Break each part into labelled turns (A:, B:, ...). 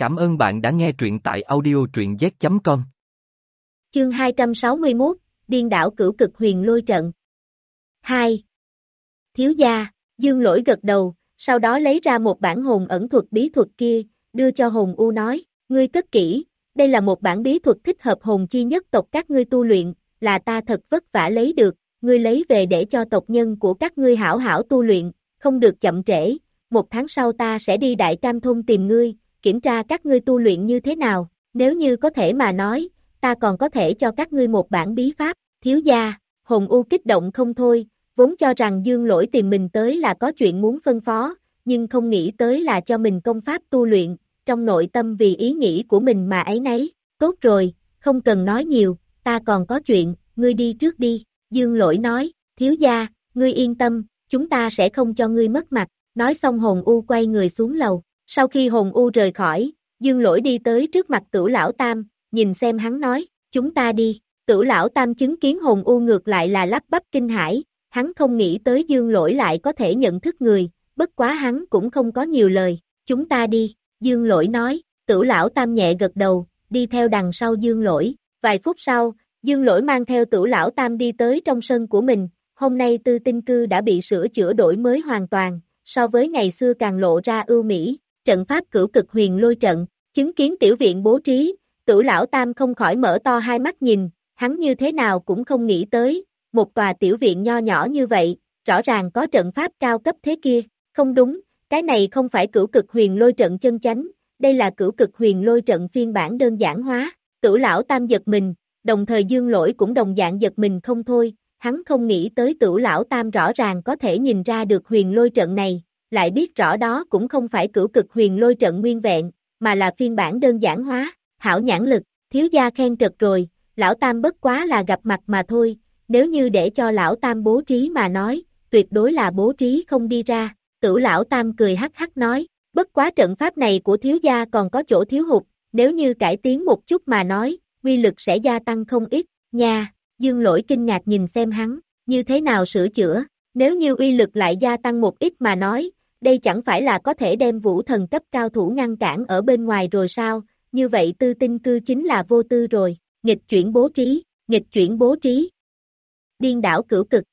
A: Cảm ơn bạn đã nghe truyện tại audio truyện z.com.
B: Chương 261, Điên đảo cửu cực huyền lôi trận. 2. Thiếu gia, dương lỗi gật đầu, sau đó lấy ra một bản hồn ẩn thuật bí thuật kia, đưa cho hồn u nói, ngươi cất kỹ, đây là một bản bí thuật thích hợp hồn chi nhất tộc các ngươi tu luyện, là ta thật vất vả lấy được, ngươi lấy về để cho tộc nhân của các ngươi hảo hảo tu luyện, không được chậm trễ, một tháng sau ta sẽ đi Đại Cam Thôn tìm ngươi, kiểm tra các ngươi tu luyện như thế nào, nếu như có thể mà nói, ta còn có thể cho các ngươi một bản bí pháp, thiếu gia, hồn u kích động không thôi, vốn cho rằng dương lỗi tìm mình tới là có chuyện muốn phân phó, nhưng không nghĩ tới là cho mình công pháp tu luyện, trong nội tâm vì ý nghĩ của mình mà ấy nấy, tốt rồi, không cần nói nhiều, ta còn có chuyện, ngươi đi trước đi, dương lỗi nói, thiếu gia, ngươi yên tâm, chúng ta sẽ không cho ngươi mất mặt, nói xong hồn u quay người xuống lầu, sau khi hồn u rời khỏi, dương lỗi đi tới trước mặt tử lão tam, nhìn xem hắn nói, chúng ta đi, tử lão tam chứng kiến hồn u ngược lại là lắp bắp kinh hải, hắn không nghĩ tới dương lỗi lại có thể nhận thức người, bất quá hắn cũng không có nhiều lời, chúng ta đi, dương lỗi nói, tử lão tam nhẹ gật đầu, đi theo đằng sau dương lỗi, vài phút sau, dương lỗi mang theo tử lão tam đi tới trong sân của mình, hôm nay tư tinh cư đã bị sửa chữa đổi mới hoàn toàn, so với ngày xưa càng lộ ra ưu mỹ, trận pháp cửu cực huyền lôi trận, chứng kiến tiểu viện bố trí, cửu lão tam không khỏi mở to hai mắt nhìn, hắn như thế nào cũng không nghĩ tới, một tòa tiểu viện nho nhỏ như vậy, rõ ràng có trận pháp cao cấp thế kia, không đúng, cái này không phải cửu cực huyền lôi trận chân chánh, đây là cửu cực huyền lôi trận phiên bản đơn giản hóa, cửu lão tam giật mình, đồng thời dương lỗi cũng đồng dạng giật mình không thôi, hắn không nghĩ tới tử lão tam rõ ràng có thể nhìn ra được huyền lôi trận này, lại biết rõ đó cũng không phải cửu cực huyền lôi trận nguyên vẹn, mà là phiên bản đơn giản hóa, hảo nhãn lực, thiếu gia khen trật rồi, lão tam bất quá là gặp mặt mà thôi, nếu như để cho lão tam bố trí mà nói, tuyệt đối là bố trí không đi ra, tử lão tam cười hắc hắc nói, bất quá trận pháp này của thiếu gia còn có chỗ thiếu hụt, nếu như cải tiến một chút mà nói, quy lực sẽ gia tăng không ít, nha, dương lỗi kinh ngạc nhìn xem hắn, như thế nào sửa chữa, nếu như uy lực lại gia tăng một ít mà nói, đây chẳng phải là có thể đem vũ thần cấp cao thủ ngăn cản ở bên ngoài rồi sao, như vậy tư tinh cư chính là vô tư rồi, nghịch chuyển bố trí, nghịch chuyển bố trí. Điên đảo cửu cực.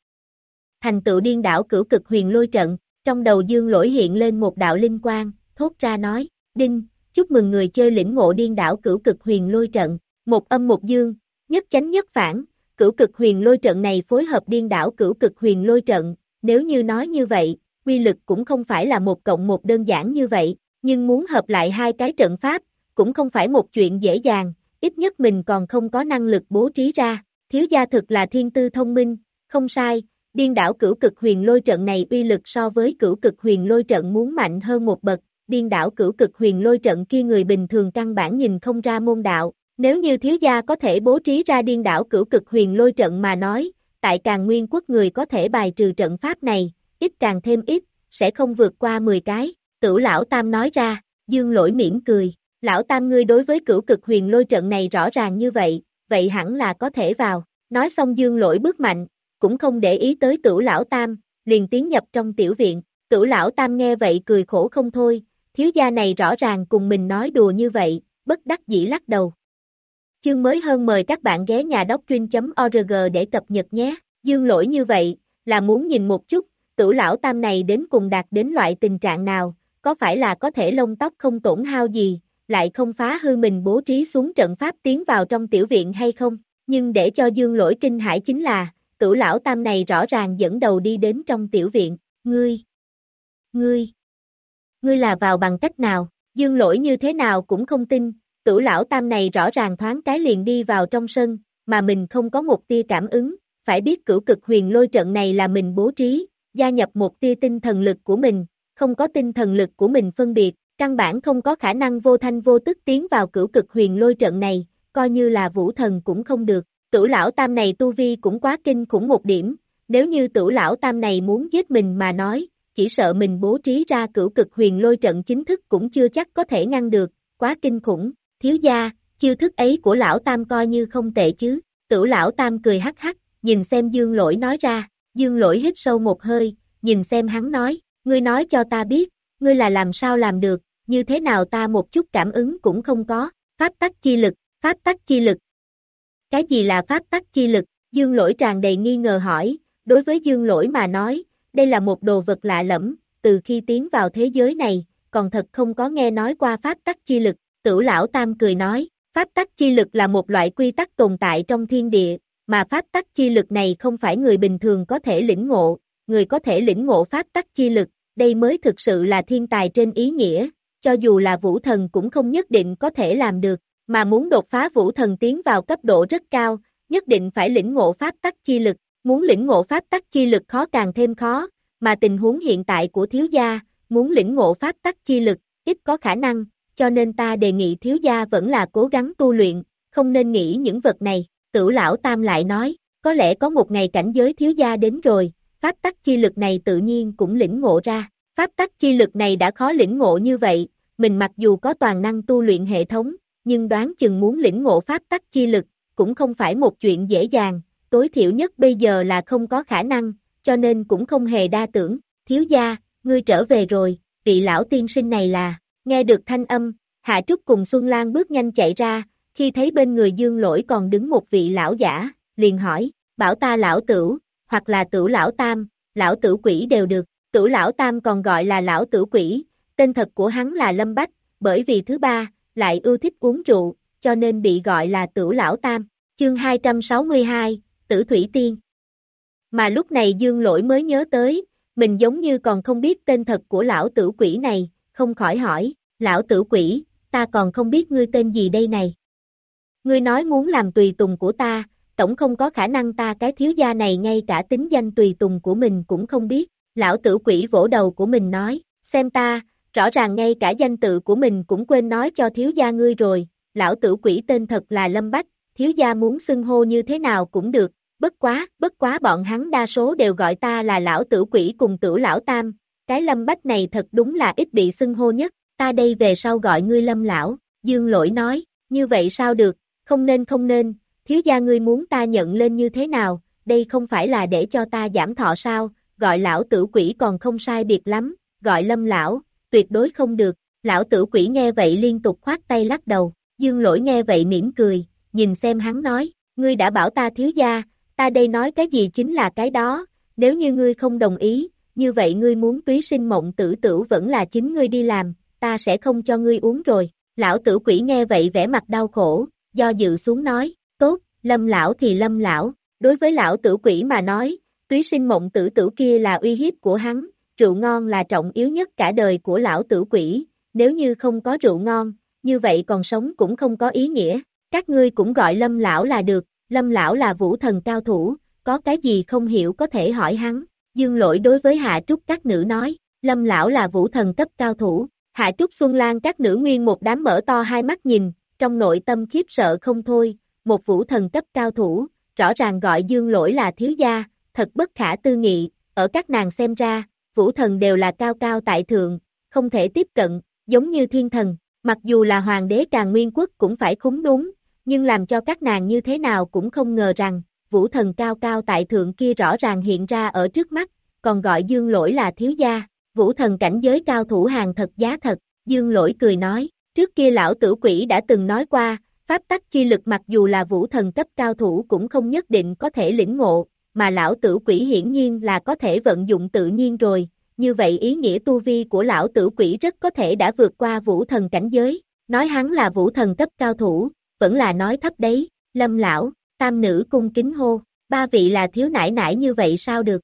B: Thành tựu điên đảo cửu cực huyền lôi trận, trong đầu dương lỗi hiện lên một đạo linh quang, thốt ra nói, Đinh, chúc mừng người chơi lĩnh ngộ điên đảo cửu cực huyền lôi trận, một âm một dương, nhất chánh nhất phản, cửu cực huyền lôi trận này phối hợp điên đảo cửu cực huyền lôi trận, nếu như nói như vậy, quy lực cũng không phải là một cộng một đơn giản như vậy, nhưng muốn hợp lại hai cái trận pháp, cũng không phải một chuyện dễ dàng, ít nhất mình còn không có năng lực bố trí ra, thiếu gia thực là thiên tư thông minh, không sai, điên đảo cửu cực huyền lôi trận này uy lực so với cửu cực huyền lôi trận muốn mạnh hơn một bậc, điên đảo cửu cực huyền lôi trận kia người bình thường căn bản nhìn không ra môn đạo, nếu như thiếu gia có thể bố trí ra điên đảo cửu cực huyền lôi trận mà nói, tại càng nguyên quốc người có thể bài trừ trận pháp này, ít càng thêm ít, sẽ không vượt qua 10 cái, tử lão tam nói ra, dương lỗi mỉm cười, lão tam ngươi đối với cửu cực huyền lôi trận này rõ ràng như vậy, vậy hẳn là có thể vào, nói xong dương lỗi bước mạnh, cũng không để ý tới tử lão tam, liền tiến nhập trong tiểu viện, tử lão tam nghe vậy cười khổ không thôi, thiếu gia này rõ ràng cùng mình nói đùa như vậy, bất đắc dĩ lắc đầu. Chương mới hơn mời các bạn ghé nhà doctrine.org để cập nhật nhé, dương lỗi như vậy, là muốn nhìn một chút, tử lão tam này đến cùng đạt đến loại tình trạng nào, có phải là có thể lông tóc không tổn hao gì, lại không phá hư mình bố trí xuống trận pháp tiến vào trong tiểu viện hay không, nhưng để cho dương lỗi kinh hãi chính là, tử lão tam này rõ ràng dẫn đầu đi đến trong tiểu viện, ngươi, ngươi, ngươi là vào bằng cách nào, dương lỗi như thế nào cũng không tin, tử lão tam này rõ ràng thoáng cái liền đi vào trong sân, mà mình không có một tia cảm ứng, phải biết cửu cực huyền lôi trận này là mình bố trí, gia nhập một tia tinh thần lực của mình, không có tinh thần lực của mình phân biệt, căn bản không có khả năng vô thanh vô tức tiến vào cửu cực huyền lôi trận này, coi như là vũ thần cũng không được. Tử lão tam này tu vi cũng quá kinh khủng một điểm, nếu như tử lão tam này muốn giết mình mà nói, chỉ sợ mình bố trí ra cửu cực huyền lôi trận chính thức cũng chưa chắc có thể ngăn được, quá kinh khủng, thiếu gia, chiêu thức ấy của lão tam coi như không tệ chứ, tử lão tam cười hắc hắc, nhìn xem dương lỗi nói ra, Dương lỗi hít sâu một hơi, nhìn xem hắn nói, ngươi nói cho ta biết, ngươi là làm sao làm được, như thế nào ta một chút cảm ứng cũng không có, pháp tắc chi lực, pháp tắc chi lực. Cái gì là pháp tắc chi lực? Dương lỗi tràn đầy nghi ngờ hỏi, đối với dương lỗi mà nói, đây là một đồ vật lạ lẫm, từ khi tiến vào thế giới này, còn thật không có nghe nói qua pháp tắc chi lực, tử lão tam cười nói, pháp tắc chi lực là một loại quy tắc tồn tại trong thiên địa, mà pháp tắc chi lực này không phải người bình thường có thể lĩnh ngộ, người có thể lĩnh ngộ pháp tắc chi lực, đây mới thực sự là thiên tài trên ý nghĩa, cho dù là vũ thần cũng không nhất định có thể làm được, mà muốn đột phá vũ thần tiến vào cấp độ rất cao, nhất định phải lĩnh ngộ pháp tắc chi lực, muốn lĩnh ngộ pháp tắc chi lực khó càng thêm khó, mà tình huống hiện tại của thiếu gia, muốn lĩnh ngộ pháp tắc chi lực, ít có khả năng, cho nên ta đề nghị thiếu gia vẫn là cố gắng tu luyện, không nên nghĩ những vật này, tử lão tam lại nói, có lẽ có một ngày cảnh giới thiếu gia đến rồi, pháp tắc chi lực này tự nhiên cũng lĩnh ngộ ra, pháp tắc chi lực này đã khó lĩnh ngộ như vậy, mình mặc dù có toàn năng tu luyện hệ thống, nhưng đoán chừng muốn lĩnh ngộ pháp tắc chi lực, cũng không phải một chuyện dễ dàng, tối thiểu nhất bây giờ là không có khả năng, cho nên cũng không hề đa tưởng, thiếu gia, ngươi trở về rồi, vị lão tiên sinh này là, nghe được thanh âm, Hạ Trúc cùng Xuân Lan bước nhanh chạy ra, khi thấy bên người dương lỗi còn đứng một vị lão giả, liền hỏi, bảo ta lão tử, hoặc là tử lão tam, lão tử quỷ đều được, tử lão tam còn gọi là lão tử quỷ, tên thật của hắn là Lâm Bách, bởi vì thứ ba, lại ưa thích uống rượu, cho nên bị gọi là tử lão tam, chương 262, tử thủy tiên. Mà lúc này dương lỗi mới nhớ tới, mình giống như còn không biết tên thật của lão tử quỷ này, không khỏi hỏi, lão tử quỷ, ta còn không biết ngươi tên gì đây này. Ngươi nói muốn làm tùy tùng của ta, tổng không có khả năng ta cái thiếu gia này ngay cả tính danh tùy tùng của mình cũng không biết, lão tử quỷ vỗ đầu của mình nói, xem ta, rõ ràng ngay cả danh tự của mình cũng quên nói cho thiếu gia ngươi rồi, lão tử quỷ tên thật là Lâm Bách, thiếu gia muốn xưng hô như thế nào cũng được, bất quá, bất quá bọn hắn đa số đều gọi ta là lão tử quỷ cùng tử lão tam, cái Lâm Bách này thật đúng là ít bị xưng hô nhất, ta đây về sau gọi ngươi Lâm lão, dương lỗi nói, như vậy sao được, không nên không nên, thiếu gia ngươi muốn ta nhận lên như thế nào, đây không phải là để cho ta giảm thọ sao, gọi lão tử quỷ còn không sai biệt lắm, gọi lâm lão, tuyệt đối không được, lão tử quỷ nghe vậy liên tục khoát tay lắc đầu, dương lỗi nghe vậy mỉm cười, nhìn xem hắn nói, ngươi đã bảo ta thiếu gia, ta đây nói cái gì chính là cái đó, nếu như ngươi không đồng ý, như vậy ngươi muốn túy sinh mộng tử tử vẫn là chính ngươi đi làm, ta sẽ không cho ngươi uống rồi, lão tử quỷ nghe vậy vẻ mặt đau khổ, do dự xuống nói, tốt, lâm lão thì lâm lão, đối với lão tử quỷ mà nói, túy sinh mộng tử tử kia là uy hiếp của hắn, rượu ngon là trọng yếu nhất cả đời của lão tử quỷ, nếu như không có rượu ngon, như vậy còn sống cũng không có ý nghĩa, các ngươi cũng gọi lâm lão là được, lâm lão là vũ thần cao thủ, có cái gì không hiểu có thể hỏi hắn, dương lỗi đối với hạ trúc các nữ nói, lâm lão là vũ thần cấp cao thủ, hạ trúc xuân lan các nữ nguyên một đám mở to hai mắt nhìn, trong nội tâm khiếp sợ không thôi, một vũ thần cấp cao thủ, rõ ràng gọi dương lỗi là thiếu gia, thật bất khả tư nghị, ở các nàng xem ra, vũ thần đều là cao cao tại thượng, không thể tiếp cận, giống như thiên thần, mặc dù là hoàng đế càng nguyên quốc cũng phải khúng đúng, nhưng làm cho các nàng như thế nào cũng không ngờ rằng, vũ thần cao cao tại thượng kia rõ ràng hiện ra ở trước mắt, còn gọi dương lỗi là thiếu gia, vũ thần cảnh giới cao thủ hàng thật giá thật, dương lỗi cười nói, trước kia lão tử quỷ đã từng nói qua, pháp tắc chi lực mặc dù là vũ thần cấp cao thủ cũng không nhất định có thể lĩnh ngộ, mà lão tử quỷ hiển nhiên là có thể vận dụng tự nhiên rồi, như vậy ý nghĩa tu vi của lão tử quỷ rất có thể đã vượt qua vũ thần cảnh giới, nói hắn là vũ thần cấp cao thủ, vẫn là nói thấp đấy, lâm lão, tam nữ cung kính hô, ba vị là thiếu nải nải như vậy sao được?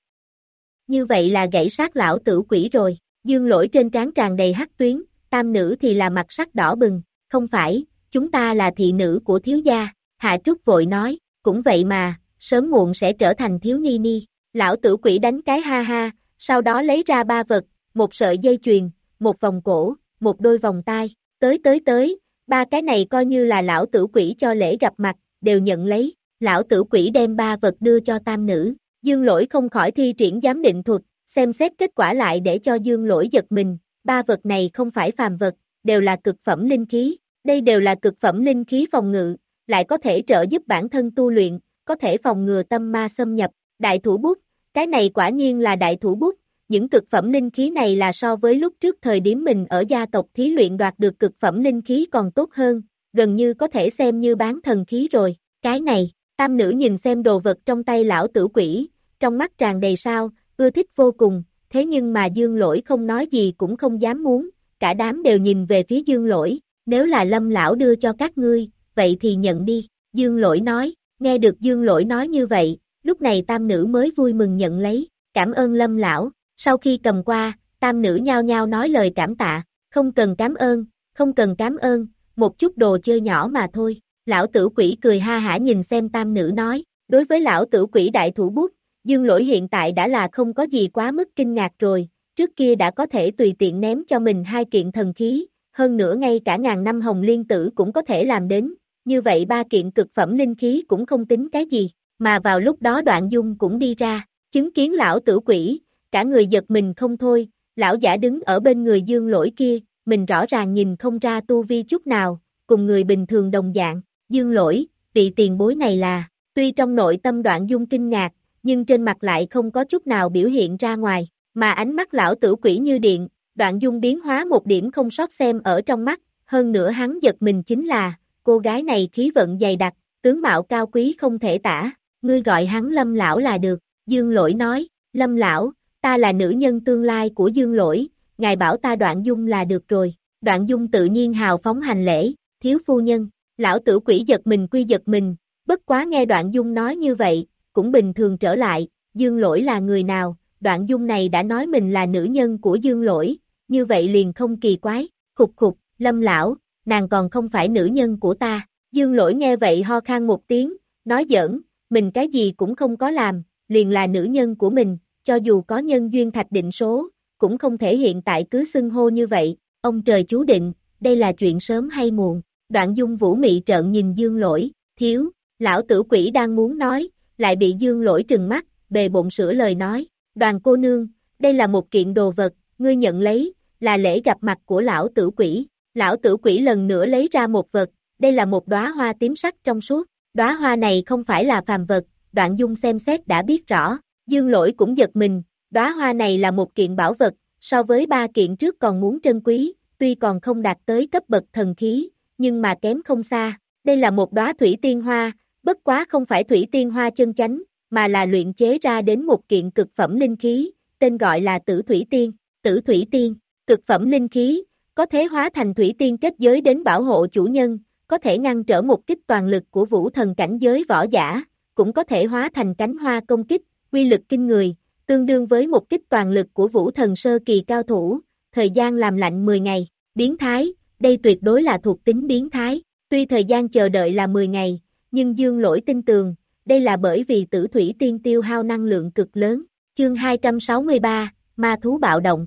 B: Như vậy là gãy sát lão tử quỷ rồi, dương lỗi trên trán tràn đầy hắc tuyến, tam nữ thì là mặt sắc đỏ bừng, không phải, chúng ta là thị nữ của thiếu gia, Hạ Trúc vội nói, cũng vậy mà, sớm muộn sẽ trở thành thiếu ni ni. Lão tử quỷ đánh cái ha ha, sau đó lấy ra ba vật, một sợi dây chuyền, một vòng cổ, một đôi vòng tai, tới tới tới, ba cái này coi như là lão tử quỷ cho lễ gặp mặt, đều nhận lấy, lão tử quỷ đem ba vật đưa cho tam nữ, dương lỗi không khỏi thi triển giám định thuật, xem xét kết quả lại để cho dương lỗi giật mình, ba vật này không phải phàm vật, đều là cực phẩm linh khí, đây đều là cực phẩm linh khí phòng ngự, lại có thể trợ giúp bản thân tu luyện, có thể phòng ngừa tâm ma xâm nhập, đại thủ bút, cái này quả nhiên là đại thủ bút, những cực phẩm linh khí này là so với lúc trước thời điểm mình ở gia tộc thí luyện đoạt được cực phẩm linh khí còn tốt hơn, gần như có thể xem như bán thần khí rồi, cái này, tam nữ nhìn xem đồ vật trong tay lão tử quỷ, trong mắt tràn đầy sao, ưa thích vô cùng, thế nhưng mà dương lỗi không nói gì cũng không dám muốn, cả đám đều nhìn về phía dương lỗi, nếu là lâm lão đưa cho các ngươi, vậy thì nhận đi, dương lỗi nói, nghe được dương lỗi nói như vậy, lúc này tam nữ mới vui mừng nhận lấy, cảm ơn lâm lão, sau khi cầm qua, tam nữ nhao nhao nói lời cảm tạ, không cần cảm ơn, không cần cảm ơn, một chút đồ chơi nhỏ mà thôi. Lão tử quỷ cười ha hả nhìn xem tam nữ nói, đối với lão tử quỷ đại thủ bút, dương lỗi hiện tại đã là không có gì quá mức kinh ngạc rồi, trước kia đã có thể tùy tiện ném cho mình hai kiện thần khí, hơn nữa ngay cả ngàn năm hồng liên tử cũng có thể làm đến, như vậy ba kiện cực phẩm linh khí cũng không tính cái gì, mà vào lúc đó đoạn dung cũng đi ra, chứng kiến lão tử quỷ, cả người giật mình không thôi, lão giả đứng ở bên người dương lỗi kia, mình rõ ràng nhìn không ra tu vi chút nào, cùng người bình thường đồng dạng, dương lỗi, vị tiền bối này là, tuy trong nội tâm đoạn dung kinh ngạc, nhưng trên mặt lại không có chút nào biểu hiện ra ngoài, mà ánh mắt lão tử quỷ như điện, đoạn dung biến hóa một điểm không sót xem ở trong mắt, hơn nữa hắn giật mình chính là, cô gái này khí vận dày đặc, tướng mạo cao quý không thể tả, ngươi gọi hắn lâm lão là được, dương lỗi nói, lâm lão, ta là nữ nhân tương lai của dương lỗi, ngài bảo ta đoạn dung là được rồi, đoạn dung tự nhiên hào phóng hành lễ, thiếu phu nhân, lão tử quỷ giật mình quy giật mình, bất quá nghe đoạn dung nói như vậy, cũng bình thường trở lại, dương lỗi là người nào, đoạn dung này đã nói mình là nữ nhân của dương lỗi, như vậy liền không kỳ quái, khục khục, lâm lão, nàng còn không phải nữ nhân của ta, dương lỗi nghe vậy ho khan một tiếng, nói giỡn, mình cái gì cũng không có làm, liền là nữ nhân của mình, cho dù có nhân duyên thạch định số, cũng không thể hiện tại cứ xưng hô như vậy, ông trời chú định, đây là chuyện sớm hay muộn, đoạn dung vũ mị trợn nhìn dương lỗi, thiếu, lão tử quỷ đang muốn nói, lại bị dương lỗi trừng mắt, bề bộn sửa lời nói, đoàn cô nương, đây là một kiện đồ vật, ngươi nhận lấy, là lễ gặp mặt của lão tử quỷ, lão tử quỷ lần nữa lấy ra một vật, đây là một đóa hoa tím sắc trong suốt, đóa hoa này không phải là phàm vật, đoạn dung xem xét đã biết rõ, dương lỗi cũng giật mình, đóa hoa này là một kiện bảo vật, so với ba kiện trước còn muốn trân quý, tuy còn không đạt tới cấp bậc thần khí, nhưng mà kém không xa, đây là một đóa thủy tiên hoa, bất quá không phải thủy tiên hoa chân chánh, mà là luyện chế ra đến một kiện cực phẩm linh khí, tên gọi là tử thủy tiên, tử thủy tiên, cực phẩm linh khí, có thể hóa thành thủy tiên kết giới đến bảo hộ chủ nhân, có thể ngăn trở một kích toàn lực của vũ thần cảnh giới võ giả, cũng có thể hóa thành cánh hoa công kích, quy lực kinh người, tương đương với một kích toàn lực của vũ thần sơ kỳ cao thủ, thời gian làm lạnh 10 ngày, biến thái, đây tuyệt đối là thuộc tính biến thái, tuy thời gian chờ đợi là 10 ngày, nhưng dương lỗi tin tường, đây là bởi vì tử thủy tiên tiêu hao năng lượng cực lớn, chương 263, ma thú bạo động.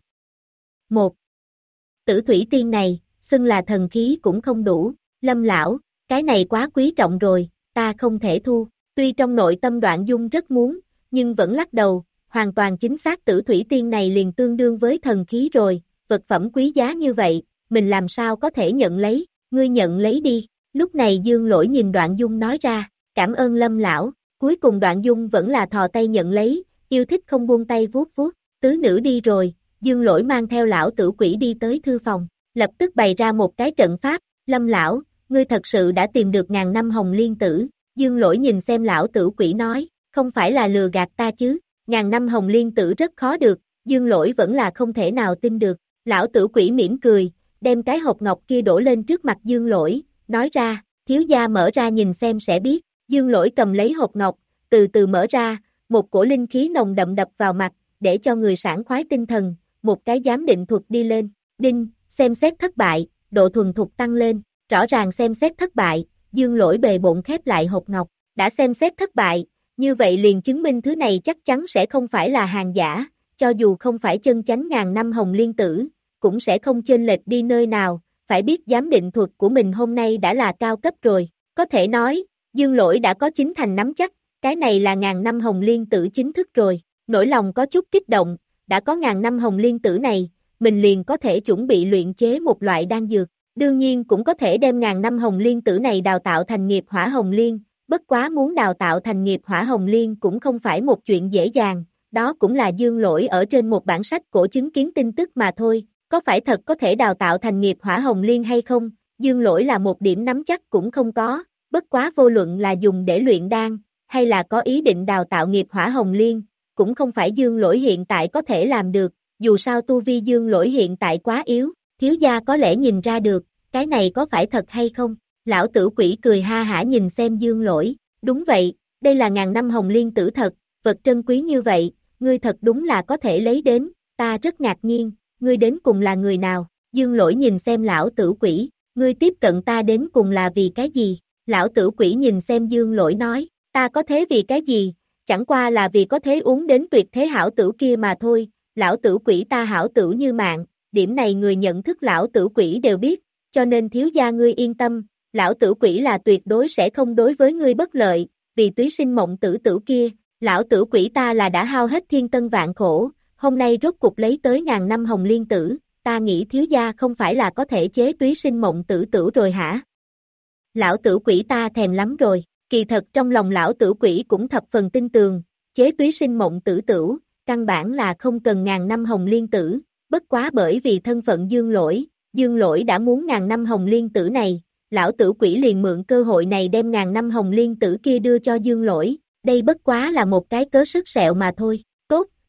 B: 1. Tử thủy tiên này, xưng là thần khí cũng không đủ, lâm lão, cái này quá quý trọng rồi, ta không thể thu, tuy trong nội tâm đoạn dung rất muốn, nhưng vẫn lắc đầu, hoàn toàn chính xác tử thủy tiên này liền tương đương với thần khí rồi, vật phẩm quý giá như vậy, mình làm sao có thể nhận lấy, ngươi nhận lấy đi, lúc này dương lỗi nhìn đoạn dung nói ra, cảm ơn lâm lão, cuối cùng đoạn dung vẫn là thò tay nhận lấy, yêu thích không buông tay vuốt vuốt, tứ nữ đi rồi, dương lỗi mang theo lão tử quỷ đi tới thư phòng, lập tức bày ra một cái trận pháp, lâm lão, ngươi thật sự đã tìm được ngàn năm hồng liên tử, dương lỗi nhìn xem lão tử quỷ nói, không phải là lừa gạt ta chứ, ngàn năm hồng liên tử rất khó được, dương lỗi vẫn là không thể nào tin được, lão tử quỷ mỉm cười, đem cái hộp ngọc kia đổ lên trước mặt dương lỗi, nói ra, thiếu gia mở ra nhìn xem sẽ biết, dương lỗi cầm lấy hộp ngọc, từ từ mở ra, một cổ linh khí nồng đậm đập vào mặt, để cho người sản khoái tinh thần, một cái giám định thuật đi lên, đinh, xem xét thất bại, độ thuần thục tăng lên, rõ ràng xem xét thất bại, dương lỗi bề bộn khép lại hộp ngọc, đã xem xét thất bại, như vậy liền chứng minh thứ này chắc chắn sẽ không phải là hàng giả, cho dù không phải chân chánh ngàn năm hồng liên tử, cũng sẽ không chênh lệch đi nơi nào, phải biết giám định thuật của mình hôm nay đã là cao cấp rồi, có thể nói, dương lỗi đã có chính thành nắm chắc, cái này là ngàn năm hồng liên tử chính thức rồi, nỗi lòng có chút kích động, đã có ngàn năm hồng liên tử này, mình liền có thể chuẩn bị luyện chế một loại đan dược, đương nhiên cũng có thể đem ngàn năm hồng liên tử này đào tạo thành nghiệp hỏa hồng liên, bất quá muốn đào tạo thành nghiệp hỏa hồng liên cũng không phải một chuyện dễ dàng, đó cũng là dương lỗi ở trên một bản sách cổ chứng kiến tin tức mà thôi, có phải thật có thể đào tạo thành nghiệp hỏa hồng liên hay không, dương lỗi là một điểm nắm chắc cũng không có, bất quá vô luận là dùng để luyện đan, hay là có ý định đào tạo nghiệp hỏa hồng liên, cũng không phải dương lỗi hiện tại có thể làm được, dù sao tu vi dương lỗi hiện tại quá yếu, thiếu gia có lẽ nhìn ra được, cái này có phải thật hay không, lão tử quỷ cười ha hả nhìn xem dương lỗi, đúng vậy, đây là ngàn năm hồng liên tử thật, vật trân quý như vậy, ngươi thật đúng là có thể lấy đến, ta rất ngạc nhiên, ngươi đến cùng là người nào, dương lỗi nhìn xem lão tử quỷ, ngươi tiếp cận ta đến cùng là vì cái gì, lão tử quỷ nhìn xem dương lỗi nói, ta có thế vì cái gì, chẳng qua là vì có thế uống đến tuyệt thế hảo tử kia mà thôi, lão tử quỷ ta hảo tử như mạng, điểm này người nhận thức lão tử quỷ đều biết, cho nên thiếu gia ngươi yên tâm, lão tử quỷ là tuyệt đối sẽ không đối với ngươi bất lợi, vì túy sinh mộng tử tử kia, lão tử quỷ ta là đã hao hết thiên tân vạn khổ, hôm nay rốt cục lấy tới ngàn năm hồng liên tử, ta nghĩ thiếu gia không phải là có thể chế túy sinh mộng tử tử rồi hả? Lão tử quỷ ta thèm lắm rồi, kỳ thật trong lòng lão tử quỷ cũng thập phần tin tường, chế túy sinh mộng tử tử, căn bản là không cần ngàn năm hồng liên tử, bất quá bởi vì thân phận dương lỗi, dương lỗi đã muốn ngàn năm hồng liên tử này, lão tử quỷ liền mượn cơ hội này đem ngàn năm hồng liên tử kia đưa cho dương lỗi, đây bất quá là một cái cớ sức sẹo mà thôi,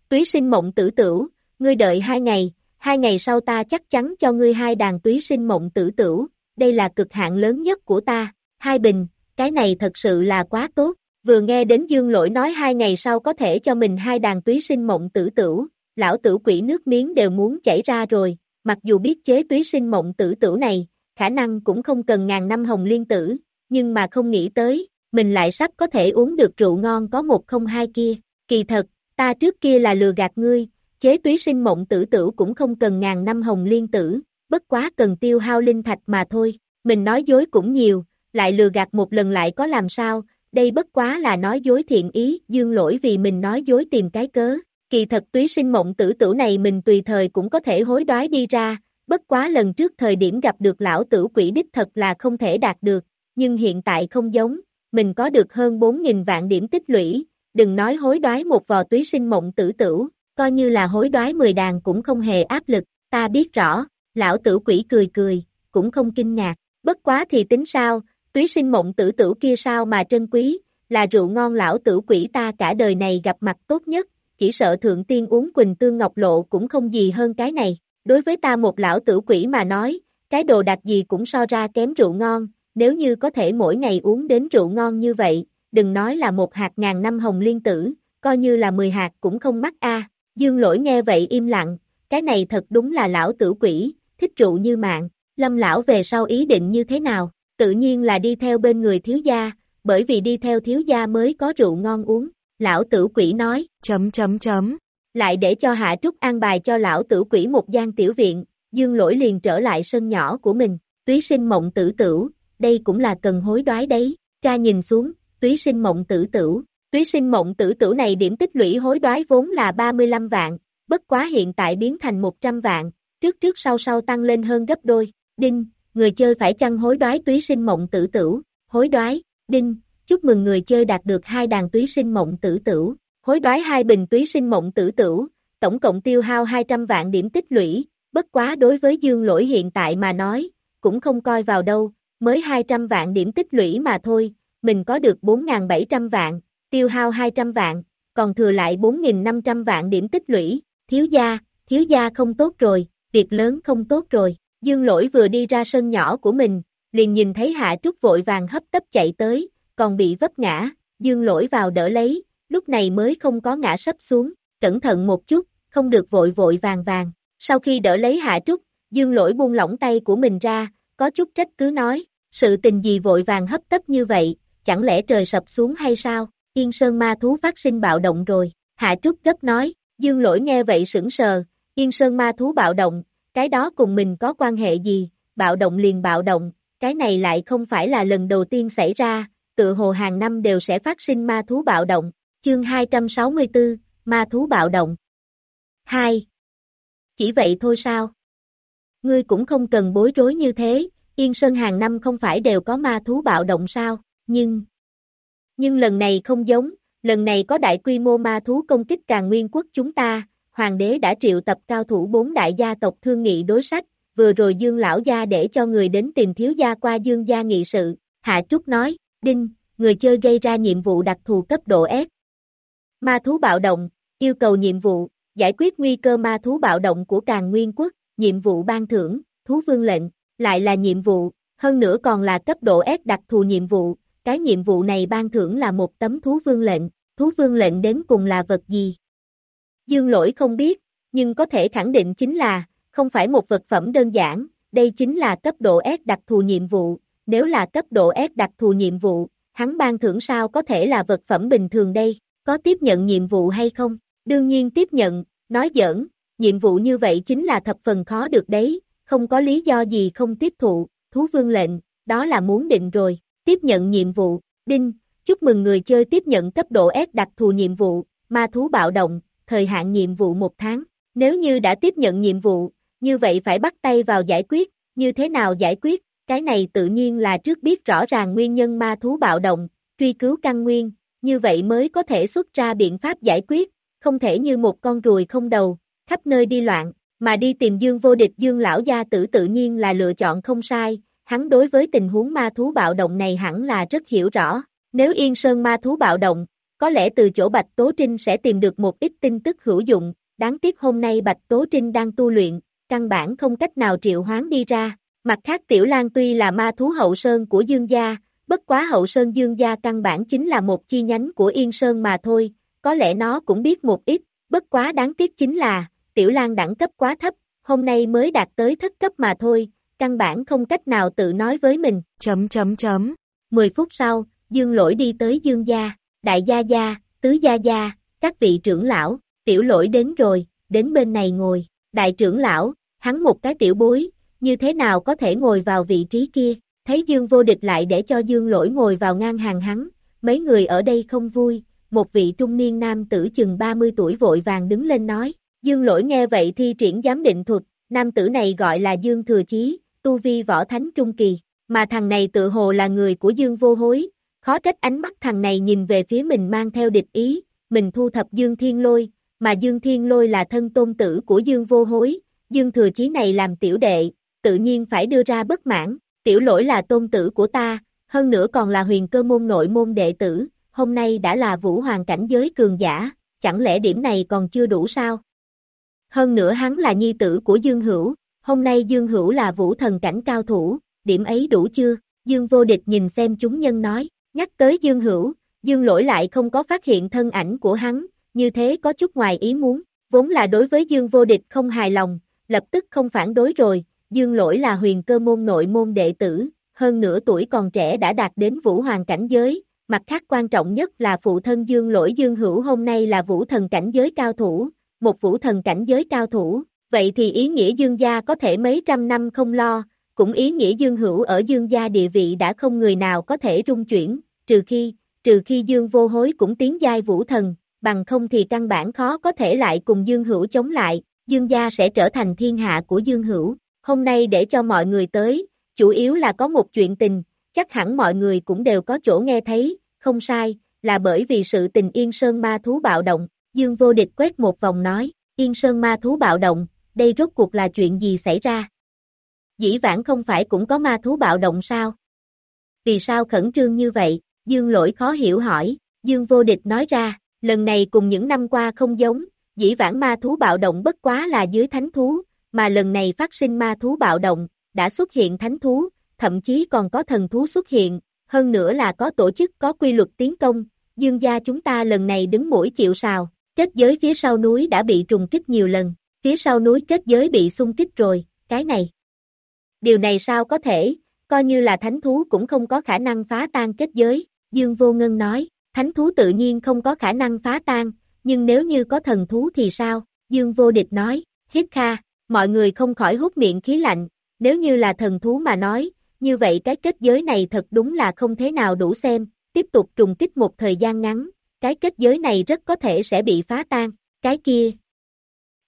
B: túy sinh mộng tử tử, ngươi đợi hai ngày, hai ngày sau ta chắc chắn cho ngươi hai đàn túy sinh mộng tử tử, đây là cực hạn lớn nhất của ta, hai bình, cái này thật sự là quá tốt, vừa nghe đến dương lỗi nói hai ngày sau có thể cho mình hai đàn túy sinh mộng tử tử, lão tử quỷ nước miếng đều muốn chảy ra rồi, mặc dù biết chế túy sinh mộng tử tử này, khả năng cũng không cần ngàn năm hồng liên tử, nhưng mà không nghĩ tới, mình lại sắp có thể uống được rượu ngon có một không hai kia, kỳ thật, ta trước kia là lừa gạt ngươi, chế túy sinh mộng tử tử cũng không cần ngàn năm hồng liên tử, bất quá cần tiêu hao linh thạch mà thôi, mình nói dối cũng nhiều, lại lừa gạt một lần lại có làm sao, đây bất quá là nói dối thiện ý, dương lỗi vì mình nói dối tìm cái cớ, kỳ thật túy sinh mộng tử tử này mình tùy thời cũng có thể hối đoái đi ra, bất quá lần trước thời điểm gặp được lão tử quỷ đích thật là không thể đạt được, nhưng hiện tại không giống, mình có được hơn 4.000 vạn điểm tích lũy, đừng nói hối đoái một vò túy sinh mộng tử tử, coi như là hối đoái 10 đàn cũng không hề áp lực, ta biết rõ, lão tử quỷ cười cười, cũng không kinh ngạc, bất quá thì tính sao, túy sinh mộng tử tử kia sao mà trân quý, là rượu ngon lão tử quỷ ta cả đời này gặp mặt tốt nhất, chỉ sợ thượng tiên uống quỳnh tương ngọc lộ cũng không gì hơn cái này, đối với ta một lão tử quỷ mà nói, cái đồ đặc gì cũng so ra kém rượu ngon, nếu như có thể mỗi ngày uống đến rượu ngon như vậy, đừng nói là một hạt ngàn năm hồng liên tử, coi như là 10 hạt cũng không mắc a. Dương lỗi nghe vậy im lặng, cái này thật đúng là lão tử quỷ, thích rượu như mạng, lâm lão về sau ý định như thế nào, tự nhiên là đi theo bên người thiếu gia, bởi vì đi theo thiếu gia mới có rượu ngon uống, lão tử quỷ nói, chấm chấm chấm, lại để cho Hạ Trúc an bài cho lão tử quỷ một gian tiểu viện, dương lỗi liền trở lại sân nhỏ của mình, túy sinh mộng tử tử, đây cũng là cần hối đoái đấy, tra nhìn xuống, túy sinh mộng tử tử, túy sinh mộng tử tử này điểm tích lũy hối đoái vốn là 35 vạn, bất quá hiện tại biến thành 100 vạn, trước trước sau sau tăng lên hơn gấp đôi, đinh, người chơi phải chăng hối đoái túy sinh mộng tử tử, hối đoái, đinh, chúc mừng người chơi đạt được hai đàn túy sinh mộng tử tử, hối đoái hai bình túy sinh mộng tử tử, tổng cộng tiêu hao 200 vạn điểm tích lũy, bất quá đối với dương lỗi hiện tại mà nói, cũng không coi vào đâu, mới 200 vạn điểm tích lũy mà thôi, mình có được 4.700 vạn, tiêu hao 200 vạn, còn thừa lại 4.500 vạn điểm tích lũy, thiếu gia, thiếu gia không tốt rồi, việc lớn không tốt rồi, dương lỗi vừa đi ra sân nhỏ của mình, liền nhìn thấy Hạ Trúc vội vàng hấp tấp chạy tới, còn bị vấp ngã, dương lỗi vào đỡ lấy, lúc này mới không có ngã sấp xuống, cẩn thận một chút, không được vội vội vàng vàng, sau khi đỡ lấy Hạ Trúc, dương lỗi buông lỏng tay của mình ra, có chút trách cứ nói, sự tình gì vội vàng hấp tấp như vậy, chẳng lẽ trời sập xuống hay sao, yên sơn ma thú phát sinh bạo động rồi, Hạ Trúc gấp nói, dương lỗi nghe vậy sững sờ, yên sơn ma thú bạo động, cái đó cùng mình có quan hệ gì, bạo động liền bạo động, cái này lại không phải là lần đầu tiên xảy ra, tự hồ hàng năm đều sẽ phát sinh ma thú bạo động, chương 264, ma thú bạo động. 2. Chỉ vậy thôi sao? Ngươi cũng không cần bối rối như thế, Yên Sơn hàng năm không phải đều có ma thú bạo động sao, nhưng... Nhưng lần này không giống, lần này có đại quy mô ma thú công kích càng nguyên quốc chúng ta, hoàng đế đã triệu tập cao thủ bốn đại gia tộc thương nghị đối sách, vừa rồi dương lão gia để cho người đến tìm thiếu gia qua dương gia nghị sự, Hạ Trúc nói, đinh, người chơi gây ra nhiệm vụ đặc thù cấp độ S. Ma thú bạo động, yêu cầu nhiệm vụ, giải quyết nguy cơ ma thú bạo động của càng nguyên quốc, nhiệm vụ ban thưởng, thú vương lệnh, lại là nhiệm vụ, hơn nữa còn là cấp độ S đặc thù nhiệm vụ, cái nhiệm vụ này ban thưởng là một tấm thú vương lệnh, thú vương lệnh đến cùng là vật gì? Dương lỗi không biết, nhưng có thể khẳng định chính là, không phải một vật phẩm đơn giản, đây chính là cấp độ S đặc thù nhiệm vụ, nếu là cấp độ S đặc thù nhiệm vụ, hắn ban thưởng sao có thể là vật phẩm bình thường đây, có tiếp nhận nhiệm vụ hay không? Đương nhiên tiếp nhận, nói giỡn, nhiệm vụ như vậy chính là thập phần khó được đấy, không có lý do gì không tiếp thụ, thú vương lệnh, đó là muốn định rồi, tiếp nhận nhiệm vụ, đinh, chúc mừng người chơi tiếp nhận cấp độ S đặc thù nhiệm vụ, ma thú bạo động, thời hạn nhiệm vụ một tháng, nếu như đã tiếp nhận nhiệm vụ, như vậy phải bắt tay vào giải quyết, như thế nào giải quyết, cái này tự nhiên là trước biết rõ ràng nguyên nhân ma thú bạo động, truy cứu căn nguyên, như vậy mới có thể xuất ra biện pháp giải quyết, không thể như một con ruồi không đầu, khắp nơi đi loạn, mà đi tìm dương vô địch dương lão gia tử tự nhiên là lựa chọn không sai, hắn đối với tình huống ma thú bạo động này hẳn là rất hiểu rõ, nếu yên sơn ma thú bạo động, có lẽ từ chỗ Bạch Tố Trinh sẽ tìm được một ít tin tức hữu dụng, đáng tiếc hôm nay Bạch Tố Trinh đang tu luyện, căn bản không cách nào triệu hoán đi ra, mặt khác Tiểu Lan tuy là ma thú hậu sơn của Dương Gia, bất quá hậu sơn Dương Gia căn bản chính là một chi nhánh của Yên Sơn mà thôi, có lẽ nó cũng biết một ít, bất quá đáng tiếc chính là, Tiểu Lan đẳng cấp quá thấp, hôm nay mới đạt tới thất cấp mà thôi, căn bản không cách nào tự nói với mình.
C: Chấm chấm chấm.
B: 10 phút sau, Dương Lỗi đi tới Dương Gia, Đại Gia Gia, Tứ Gia Gia, các vị trưởng lão, Tiểu Lỗi đến rồi, đến bên này ngồi, Đại trưởng lão, hắn một cái tiểu bối, như thế nào có thể ngồi vào vị trí kia, thấy Dương vô địch lại để cho Dương Lỗi ngồi vào ngang hàng hắn, mấy người ở đây không vui, một vị trung niên nam tử chừng 30 tuổi vội vàng đứng lên nói, Dương lỗi nghe vậy thi triển giám định thuật, nam tử này gọi là Dương Thừa Chí, tu vi võ thánh trung kỳ, mà thằng này tự hồ là người của Dương vô hối, khó trách ánh mắt thằng này nhìn về phía mình mang theo địch ý, mình thu thập Dương Thiên Lôi, mà Dương Thiên Lôi là thân tôn tử của Dương vô hối, Dương Thừa Chí này làm tiểu đệ, tự nhiên phải đưa ra bất mãn, tiểu lỗi là tôn tử của ta, hơn nữa còn là huyền cơ môn nội môn đệ tử, hôm nay đã là vũ hoàng cảnh giới cường giả, chẳng lẽ điểm này còn chưa đủ sao? Hơn nữa hắn là nhi tử của Dương Hữu, hôm nay Dương Hữu là vũ thần cảnh cao thủ, điểm ấy đủ chưa? Dương vô địch nhìn xem chúng nhân nói, nhắc tới Dương Hữu, Dương lỗi lại không có phát hiện thân ảnh của hắn, như thế có chút ngoài ý muốn, vốn là đối với Dương vô địch không hài lòng, lập tức không phản đối rồi, Dương lỗi là huyền cơ môn nội môn đệ tử, hơn nửa tuổi còn trẻ đã đạt đến vũ hoàng cảnh giới, mặt khác quan trọng nhất là phụ thân Dương lỗi Dương hữu hôm nay là vũ thần cảnh giới cao thủ, một vũ thần cảnh giới cao thủ, vậy thì ý nghĩa Dương gia có thể mấy trăm năm không lo, cũng ý nghĩa Dương hữu ở Dương gia địa vị đã không người nào có thể rung chuyển, trừ khi, trừ khi Dương vô hối cũng tiến giai vũ thần, bằng không thì căn bản khó có thể lại cùng Dương hữu chống lại, Dương gia sẽ trở thành thiên hạ của Dương hữu, hôm nay để cho mọi người tới, chủ yếu là có một chuyện tình, chắc hẳn mọi người cũng đều có chỗ nghe thấy, không sai, là bởi vì sự tình Yên Sơn ma thú bạo động, Dương vô địch quét một vòng nói, Yên Sơn ma thú bạo động, đây rốt cuộc là chuyện gì xảy ra? Dĩ vãng không phải cũng có ma thú bạo động sao? Vì sao khẩn trương như vậy? Dương lỗi khó hiểu hỏi, Dương vô địch nói ra, lần này cùng những năm qua không giống, dĩ vãng ma thú bạo động bất quá là dưới thánh thú, mà lần này phát sinh ma thú bạo động, đã xuất hiện thánh thú, thậm chí còn có thần thú xuất hiện, hơn nữa là có tổ chức có quy luật tiến công, dương gia chúng ta lần này đứng mũi chịu sào, kết giới phía sau núi đã bị trùng kích nhiều lần, phía sau núi kết giới bị xung kích rồi, cái này. Điều này sao có thể, coi như là thánh thú cũng không có khả năng phá tan kết giới, Dương Vô Ngân nói, thánh thú tự nhiên không có khả năng phá tan, nhưng nếu như có thần thú thì sao, Dương Vô Địch nói, hít kha, mọi người không khỏi hút miệng khí lạnh, nếu như là thần thú mà nói, như vậy cái kết giới này thật đúng là không thế nào đủ xem, tiếp tục trùng kích một thời gian ngắn, cái kết giới này rất có thể sẽ bị phá tan, cái kia.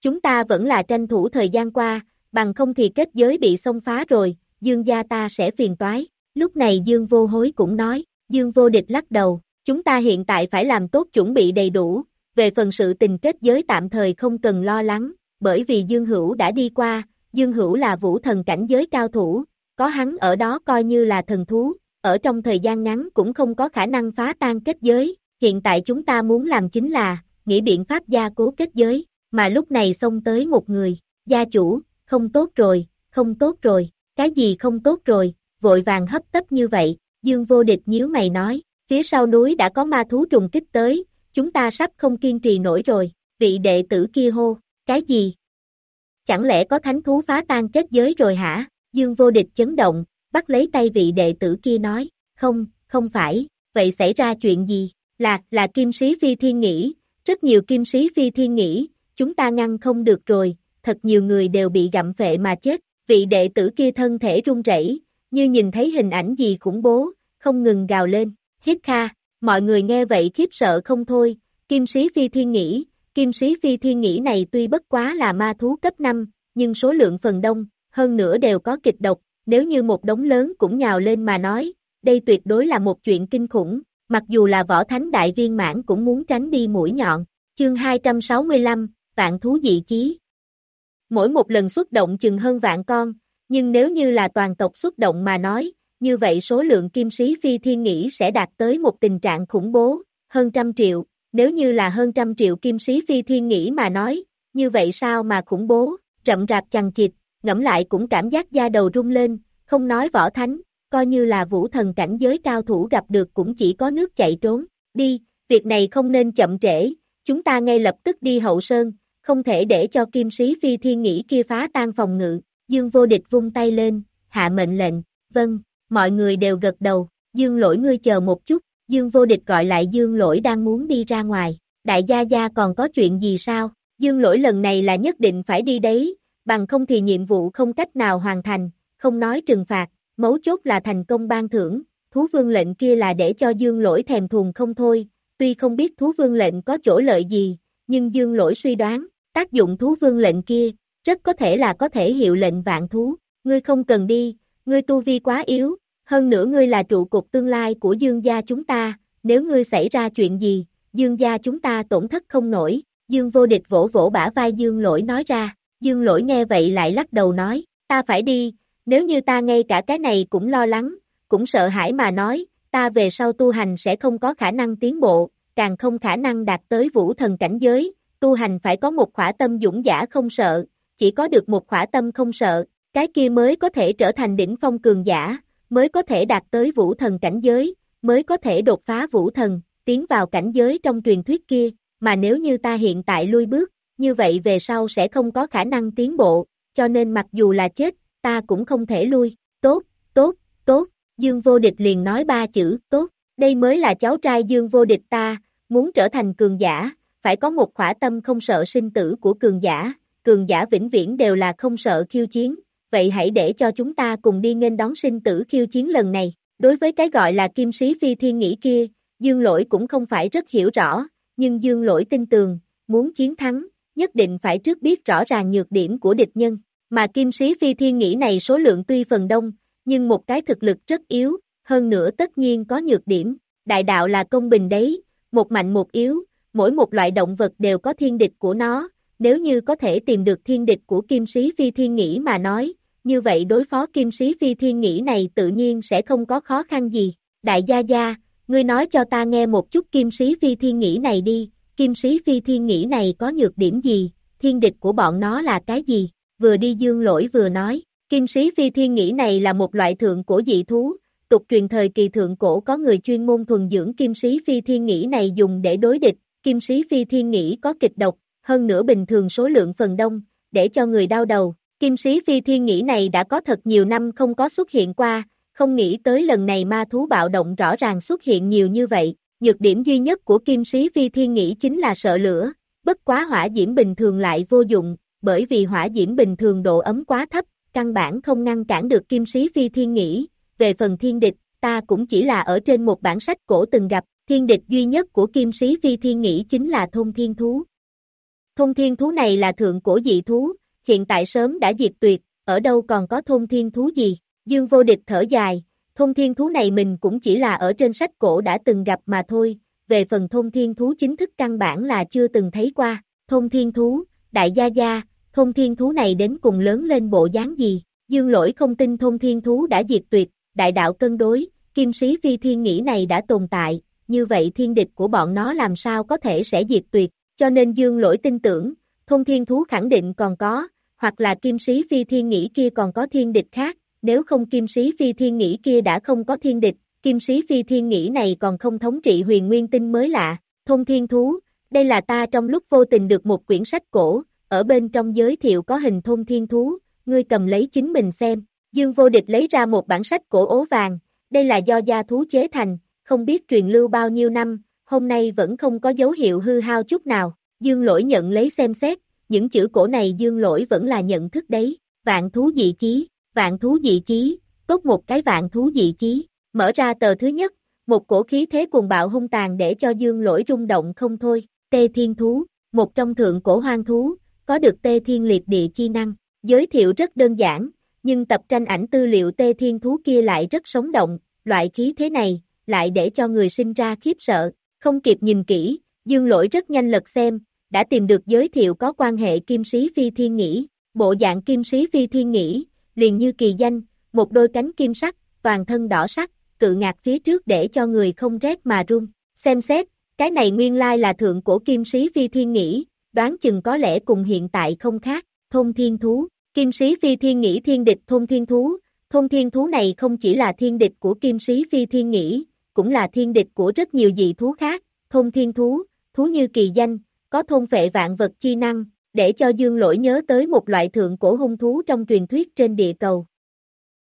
B: Chúng ta vẫn là tranh thủ thời gian qua, bằng không thì kết giới bị xông phá rồi, dương gia ta sẽ phiền toái. Lúc này Dương vô hối cũng nói, Dương vô địch lắc đầu, Chúng ta hiện tại phải làm tốt chuẩn bị đầy đủ, về phần sự tình kết giới tạm thời không cần lo lắng, bởi vì Dương Hữu đã đi qua, Dương Hữu là vũ thần cảnh giới cao thủ, có hắn ở đó coi như là thần thú, ở trong thời gian ngắn cũng không có khả năng phá tan kết giới, hiện tại chúng ta muốn làm chính là, nghĩ biện pháp gia cố kết giới, mà lúc này xông tới một người, gia chủ, không tốt rồi, không tốt rồi, cái gì không tốt rồi, vội vàng hấp tấp như vậy, Dương vô địch nhíu mày nói, phía sau núi đã có ma thú trùng kích tới, chúng ta sắp không kiên trì nổi rồi, vị đệ tử kia hô, cái gì? Chẳng lẽ có thánh thú phá tan kết giới rồi hả? Dương vô địch chấn động, bắt lấy tay vị đệ tử kia nói, không, không phải, vậy xảy ra chuyện gì? Là, là kim sĩ phi thiên nghĩ, rất nhiều kim sĩ phi thiên nghĩ, chúng ta ngăn không được rồi, thật nhiều người đều bị gặm phệ mà chết, vị đệ tử kia thân thể run rẩy, như nhìn thấy hình ảnh gì khủng bố, không ngừng gào lên, hít kha, mọi người nghe vậy khiếp sợ không thôi, kim sĩ phi thiên nghĩ, kim sĩ phi thiên nghĩ này tuy bất quá là ma thú cấp 5, nhưng số lượng phần đông, hơn nữa đều có kịch độc, nếu như một đống lớn cũng nhào lên mà nói, đây tuyệt đối là một chuyện kinh khủng, mặc dù là võ thánh đại viên mãn cũng muốn tránh đi mũi nhọn, chương 265, vạn thú dị chí. Mỗi một lần xuất động chừng hơn vạn con, nhưng nếu như là toàn tộc xuất động mà nói, như vậy số lượng kim sĩ phi thiên nghĩ sẽ đạt tới một tình trạng khủng bố, hơn trăm triệu, nếu như là hơn trăm triệu kim sĩ phi thiên nghĩ mà nói, như vậy sao mà khủng bố, rậm rạp chằng chịt, ngẫm lại cũng cảm giác da đầu rung lên, không nói võ thánh, coi như là vũ thần cảnh giới cao thủ gặp được cũng chỉ có nước chạy trốn, đi, việc này không nên chậm trễ, chúng ta ngay lập tức đi hậu sơn, không thể để cho kim sĩ phi thiên nghĩ kia phá tan phòng ngự, dương vô địch vung tay lên, hạ mệnh lệnh, vâng, mọi người đều gật đầu, dương lỗi ngươi chờ một chút, dương vô địch gọi lại dương lỗi đang muốn đi ra ngoài, đại gia gia còn có chuyện gì sao, dương lỗi lần này là nhất định phải đi đấy, bằng không thì nhiệm vụ không cách nào hoàn thành, không nói trừng phạt, mấu chốt là thành công ban thưởng, thú vương lệnh kia là để cho dương lỗi thèm thuồng không thôi, tuy không biết thú vương lệnh có chỗ lợi gì, nhưng dương lỗi suy đoán, tác dụng thú vương lệnh kia, rất có thể là có thể hiệu lệnh vạn thú, ngươi không cần đi, ngươi tu vi quá yếu, hơn nữa ngươi là trụ cột tương lai của dương gia chúng ta, nếu ngươi xảy ra chuyện gì, dương gia chúng ta tổn thất không nổi, dương vô địch vỗ vỗ bả vai dương lỗi nói ra, dương lỗi nghe vậy lại lắc đầu nói, ta phải đi, nếu như ta ngay cả cái này cũng lo lắng, cũng sợ hãi mà nói, ta về sau tu hành sẽ không có khả năng tiến bộ, càng không khả năng đạt tới vũ thần cảnh giới, tu hành phải có một khỏa tâm dũng giả không sợ, chỉ có được một khỏa tâm không sợ, cái kia mới có thể trở thành đỉnh phong cường giả, mới có thể đạt tới vũ thần cảnh giới, mới có thể đột phá vũ thần, tiến vào cảnh giới trong truyền thuyết kia, mà nếu như ta hiện tại lui bước, như vậy về sau sẽ không có khả năng tiến bộ, cho nên mặc dù là chết, ta cũng không thể lui, tốt, tốt, tốt, Dương Vô Địch liền nói ba chữ, tốt, đây mới là cháu trai Dương Vô Địch ta, muốn trở thành cường giả, phải có một khỏa tâm không sợ sinh tử của cường giả, cường giả vĩnh viễn đều là không sợ khiêu chiến, vậy hãy để cho chúng ta cùng đi nghênh đón sinh tử khiêu chiến lần này. Đối với cái gọi là kim sĩ phi thiên nghĩ kia, Dương Lỗi cũng không phải rất hiểu rõ, nhưng Dương Lỗi tin tường, muốn chiến thắng, nhất định phải trước biết rõ ràng nhược điểm của địch nhân. Mà kim sĩ phi thiên nghĩ này số lượng tuy phần đông, nhưng một cái thực lực rất yếu, hơn nữa tất nhiên có nhược điểm. Đại đạo là công bình đấy, một mạnh một yếu, mỗi một loại động vật đều có thiên địch của nó, nếu như có thể tìm được thiên địch của kim sĩ phi thiên nghĩ mà nói, như vậy đối phó kim sĩ phi thiên nghĩ này tự nhiên sẽ không có khó khăn gì. Đại gia gia, ngươi nói cho ta nghe một chút kim sĩ phi thiên nghĩ này đi, kim sĩ phi thiên nghĩ này có nhược điểm gì, thiên địch của bọn nó là cái gì? Vừa đi dương lỗi vừa nói, kim sĩ phi thiên nghĩ này là một loại thượng của dị thú, tục truyền thời kỳ thượng cổ có người chuyên môn thuần dưỡng kim sĩ phi thiên nghĩ này dùng để đối địch, kim sĩ phi thiên nghĩ có kịch độc, hơn nữa bình thường số lượng phần đông, để cho người đau đầu. Kim sĩ phi thiên nghĩ này đã có thật nhiều năm không có xuất hiện qua, không nghĩ tới lần này ma thú bạo động rõ ràng xuất hiện nhiều như vậy. Nhược điểm duy nhất của kim sĩ phi thiên nghĩ chính là sợ lửa, bất quá hỏa diễm bình thường lại vô dụng, bởi vì hỏa diễm bình thường độ ấm quá thấp, căn bản không ngăn cản được kim sĩ phi thiên nghĩ. Về phần thiên địch, ta cũng chỉ là ở trên một bản sách cổ từng gặp, thiên địch duy nhất của kim sĩ phi thiên nghĩ chính là thông thiên thú. thông thiên thú này là thượng cổ dị thú, hiện tại sớm đã diệt tuyệt, ở đâu còn có thông thiên thú gì, dương vô địch thở dài, thông thiên thú này mình cũng chỉ là ở trên sách cổ đã từng gặp mà thôi, về phần thông thiên thú chính thức căn bản là chưa từng thấy qua, thông thiên thú, đại gia gia, thông thiên thú này đến cùng lớn lên bộ dáng gì, dương lỗi không tin thông thiên thú đã diệt tuyệt, đại đạo cân đối, kim sĩ phi thiên nghĩ này đã tồn tại, như vậy thiên địch của bọn nó làm sao có thể sẽ diệt tuyệt, cho nên dương lỗi tin tưởng, thông thiên thú khẳng định còn có, hoặc là kim sĩ phi thiên nghĩ kia còn có thiên địch khác, nếu không kim sĩ phi thiên nghĩ kia đã không có thiên địch, kim sĩ phi thiên nghĩ này còn không thống trị huyền nguyên tinh mới lạ, Thông thiên thú, đây là ta trong lúc vô tình được một quyển sách cổ, ở bên trong giới thiệu có hình thông thiên thú, ngươi cầm lấy chính mình xem, dương vô địch lấy ra một bản sách cổ ố vàng, đây là do gia thú chế thành, không biết truyền lưu bao nhiêu năm, hôm nay vẫn không có dấu hiệu hư hao chút nào, dương lỗi nhận lấy xem xét, những chữ cổ này dương lỗi vẫn là nhận thức đấy, vạn thú dị chí, vạn thú dị chí, tốt một cái vạn thú dị chí, mở ra tờ thứ nhất, một cổ khí thế cuồng bạo hung tàn để cho dương lỗi rung động không thôi, tê thiên thú, một trong thượng cổ hoang thú, có được tê thiên liệt địa chi năng, giới thiệu rất đơn giản, nhưng tập tranh ảnh tư liệu tê thiên thú kia lại rất sống động, loại khí thế này, lại để cho người sinh ra khiếp sợ, không kịp nhìn kỹ, dương lỗi rất nhanh lật xem, đã tìm được giới thiệu có quan hệ kim sĩ phi thiên nghỉ, bộ dạng kim sĩ phi thiên nghỉ, liền như kỳ danh, một đôi cánh kim sắc, toàn thân đỏ sắc, cự ngạc phía trước để cho người không rét mà run, xem xét, cái này nguyên lai là thượng cổ kim sĩ phi thiên nghỉ, đoán chừng có lẽ cùng hiện tại không khác, thông thiên thú, kim sĩ phi thiên nghỉ thiên địch thôn thiên thú, thôn thiên thú này không chỉ là thiên địch của kim sĩ phi thiên nghỉ, cũng là thiên địch của rất nhiều dị thú khác, thôn thiên thú, thú như kỳ danh, có thôn phệ vạn vật chi năng, để cho dương lỗi nhớ tới một loại thượng cổ hung thú trong truyền thuyết trên địa cầu.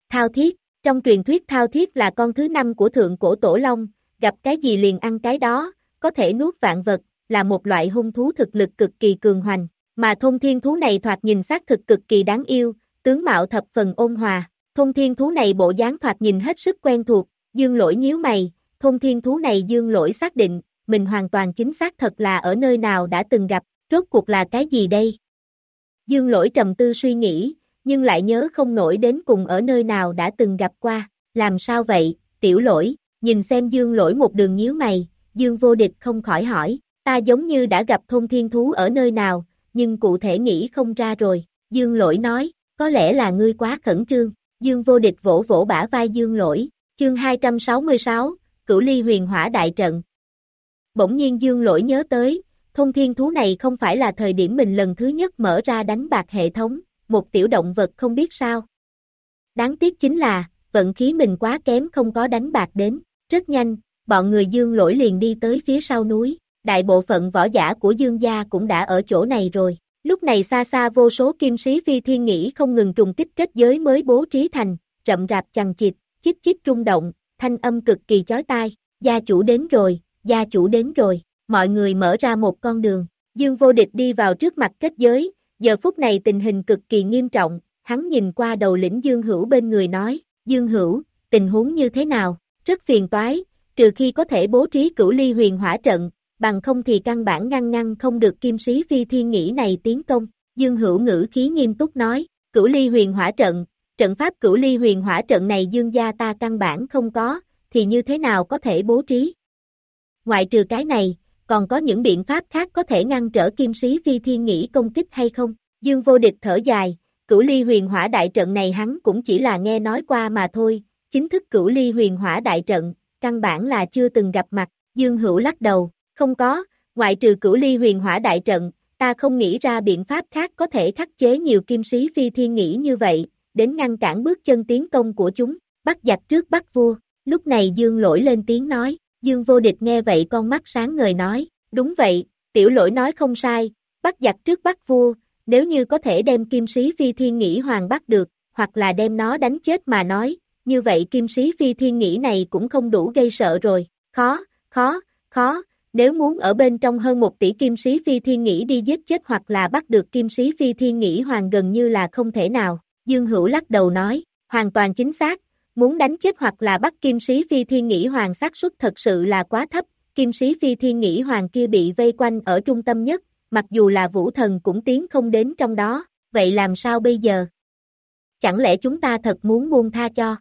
B: Thao thiết, trong truyền thuyết thao thiết là con thứ năm của thượng cổ tổ long, gặp cái gì liền ăn cái đó, có thể nuốt vạn vật, là một loại hung thú thực lực cực kỳ cường hoành, mà thông thiên thú này thoạt nhìn xác thực cực kỳ đáng yêu, tướng mạo thập phần ôn hòa, Thông thiên thú này bộ dáng thoạt nhìn hết sức quen thuộc, dương lỗi nhíu mày, Thông thiên thú này dương lỗi xác định, mình hoàn toàn chính xác thật là ở nơi nào đã từng gặp, rốt cuộc là cái gì đây? Dương lỗi trầm tư suy nghĩ, nhưng lại nhớ không nổi đến cùng ở nơi nào đã từng gặp qua, làm sao vậy, tiểu lỗi, nhìn xem dương lỗi một đường nhíu mày, dương vô địch không khỏi hỏi, ta giống như đã gặp thông thiên thú ở nơi nào, nhưng cụ thể nghĩ không ra rồi, dương lỗi nói, có lẽ là ngươi quá khẩn trương, dương vô địch vỗ vỗ bả vai dương lỗi, chương 266, cửu ly huyền hỏa đại trận. Bỗng nhiên dương lỗi nhớ tới, thông thiên thú này không phải là thời điểm mình lần thứ nhất mở ra đánh bạc hệ thống, một tiểu động vật không biết sao. Đáng tiếc chính là, vận khí mình quá kém không có đánh bạc đến, rất nhanh, bọn người dương lỗi liền đi tới phía sau núi, đại bộ phận võ giả của dương gia cũng đã ở chỗ này rồi. Lúc này xa xa vô số kim sĩ phi thiên nghĩ không ngừng trùng tích kết giới mới bố trí thành, rậm rạp chằng chịt, chít chít rung động, thanh âm cực kỳ chói tai, gia chủ đến rồi, gia chủ đến rồi, mọi người mở ra một con đường, dương vô địch đi vào trước mặt kết giới, giờ phút này tình hình cực kỳ nghiêm trọng, hắn nhìn qua đầu lĩnh dương hữu bên người nói, dương hữu, tình huống như thế nào, rất phiền toái, trừ khi có thể bố trí cửu ly huyền hỏa trận, bằng không thì căn bản ngăn ngăn không được kim sĩ phi thiên nghĩ này tiến công, dương hữu ngữ khí nghiêm túc nói, cửu ly huyền hỏa trận, trận pháp cửu ly huyền hỏa trận này dương gia ta căn bản không có, thì như thế nào có thể bố trí? Ngoại trừ cái này, còn có những biện pháp khác có thể ngăn trở kim sĩ phi thiên nghĩ công kích hay không? Dương vô địch thở dài, cửu ly huyền hỏa đại trận này hắn cũng chỉ là nghe nói qua mà thôi, chính thức cửu ly huyền hỏa đại trận, căn bản là chưa từng gặp mặt, Dương hữu lắc đầu, không có, ngoại trừ cửu ly huyền hỏa đại trận, ta không nghĩ ra biện pháp khác có thể khắc chế nhiều kim sĩ phi thiên nghĩ như vậy, đến ngăn cản bước chân tiến công của chúng, bắt giặc trước bắt vua, lúc này Dương lỗi lên tiếng nói, Dương vô địch nghe vậy con mắt sáng ngời nói, đúng vậy, tiểu lỗi nói không sai, bắt giặc trước bắt vua, nếu như có thể đem kim sĩ phi thiên nghĩ hoàng bắt được, hoặc là đem nó đánh chết mà nói, như vậy kim sĩ phi thiên nghĩ này cũng không đủ gây sợ rồi, khó, khó, khó, nếu muốn ở bên trong hơn một tỷ kim sĩ phi thiên nghĩ đi giết chết hoặc là bắt được kim sĩ phi thiên nghĩ hoàng gần như là không thể nào, Dương Hữu lắc đầu nói, hoàn toàn chính xác, muốn đánh chết hoặc là bắt kim sĩ phi thiên nghĩ hoàng xác suất thật sự là quá thấp, kim sĩ phi thiên nghĩ hoàng kia bị vây quanh ở trung tâm nhất, mặc dù là vũ thần cũng tiến không đến trong đó, vậy làm sao bây giờ? Chẳng lẽ chúng ta thật muốn buông tha cho?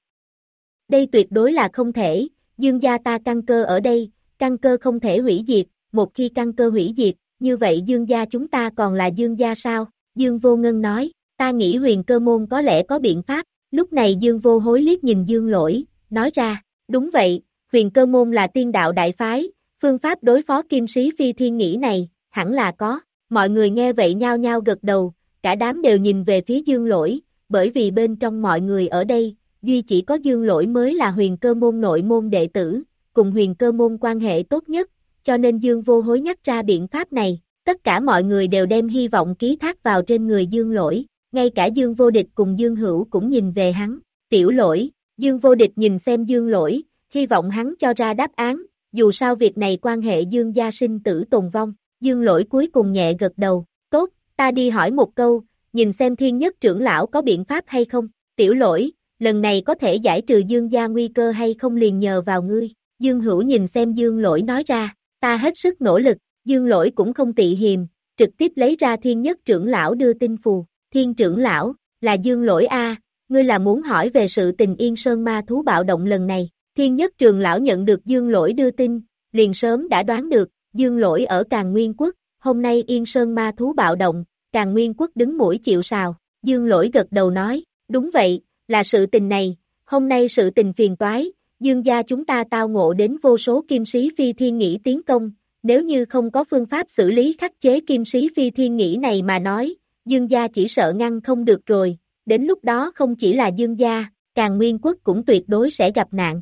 B: đây tuyệt đối là không thể, dương gia ta căn cơ ở đây, căn cơ không thể hủy diệt, một khi căn cơ hủy diệt, như vậy dương gia chúng ta còn là dương gia sao? Dương vô ngân nói, ta nghĩ huyền cơ môn có lẽ có biện pháp, lúc này dương vô hối liếc nhìn dương lỗi, nói ra, đúng vậy, huyền cơ môn là tiên đạo đại phái, phương pháp đối phó kim sĩ phi thiên nghĩ này, hẳn là có, mọi người nghe vậy nhao nhao gật đầu, cả đám đều nhìn về phía dương lỗi, bởi vì bên trong mọi người ở đây, duy chỉ có dương lỗi mới là huyền cơ môn nội môn đệ tử, cùng huyền cơ môn quan hệ tốt nhất, cho nên dương vô hối nhắc ra biện pháp này, tất cả mọi người đều đem hy vọng ký thác vào trên người dương lỗi, ngay cả dương vô địch cùng dương hữu cũng nhìn về hắn, tiểu lỗi, dương vô địch nhìn xem dương lỗi, hy vọng hắn cho ra đáp án, dù sao việc này quan hệ dương gia sinh tử tồn vong, dương lỗi cuối cùng nhẹ gật đầu, tốt, ta đi hỏi một câu, nhìn xem thiên nhất trưởng lão có biện pháp hay không, tiểu lỗi, lần này có thể giải trừ dương gia nguy cơ hay không liền nhờ vào ngươi, dương hữu nhìn xem dương lỗi nói ra, ta hết sức nỗ lực, dương lỗi cũng không tị hiềm, trực tiếp lấy ra thiên nhất trưởng lão đưa tin phù, thiên trưởng lão, là dương lỗi A, ngươi là muốn hỏi về sự tình yên sơn ma thú bạo động lần này, thiên nhất trường lão nhận được dương lỗi đưa tin, liền sớm đã đoán được, dương lỗi ở Càng Nguyên Quốc, hôm nay yên sơn ma thú bạo động, Càng Nguyên Quốc đứng mũi chịu sào, dương lỗi gật đầu nói, đúng vậy, là sự tình này, hôm nay sự tình phiền toái, dương gia chúng ta tao ngộ đến vô số kim sĩ phi thiên nghĩ tiến công, nếu như không có phương pháp xử lý khắc chế kim sĩ phi thiên nghĩ này mà nói, dương gia chỉ sợ ngăn không được rồi, đến lúc đó không chỉ là dương gia, càng nguyên quốc cũng tuyệt đối sẽ gặp nạn.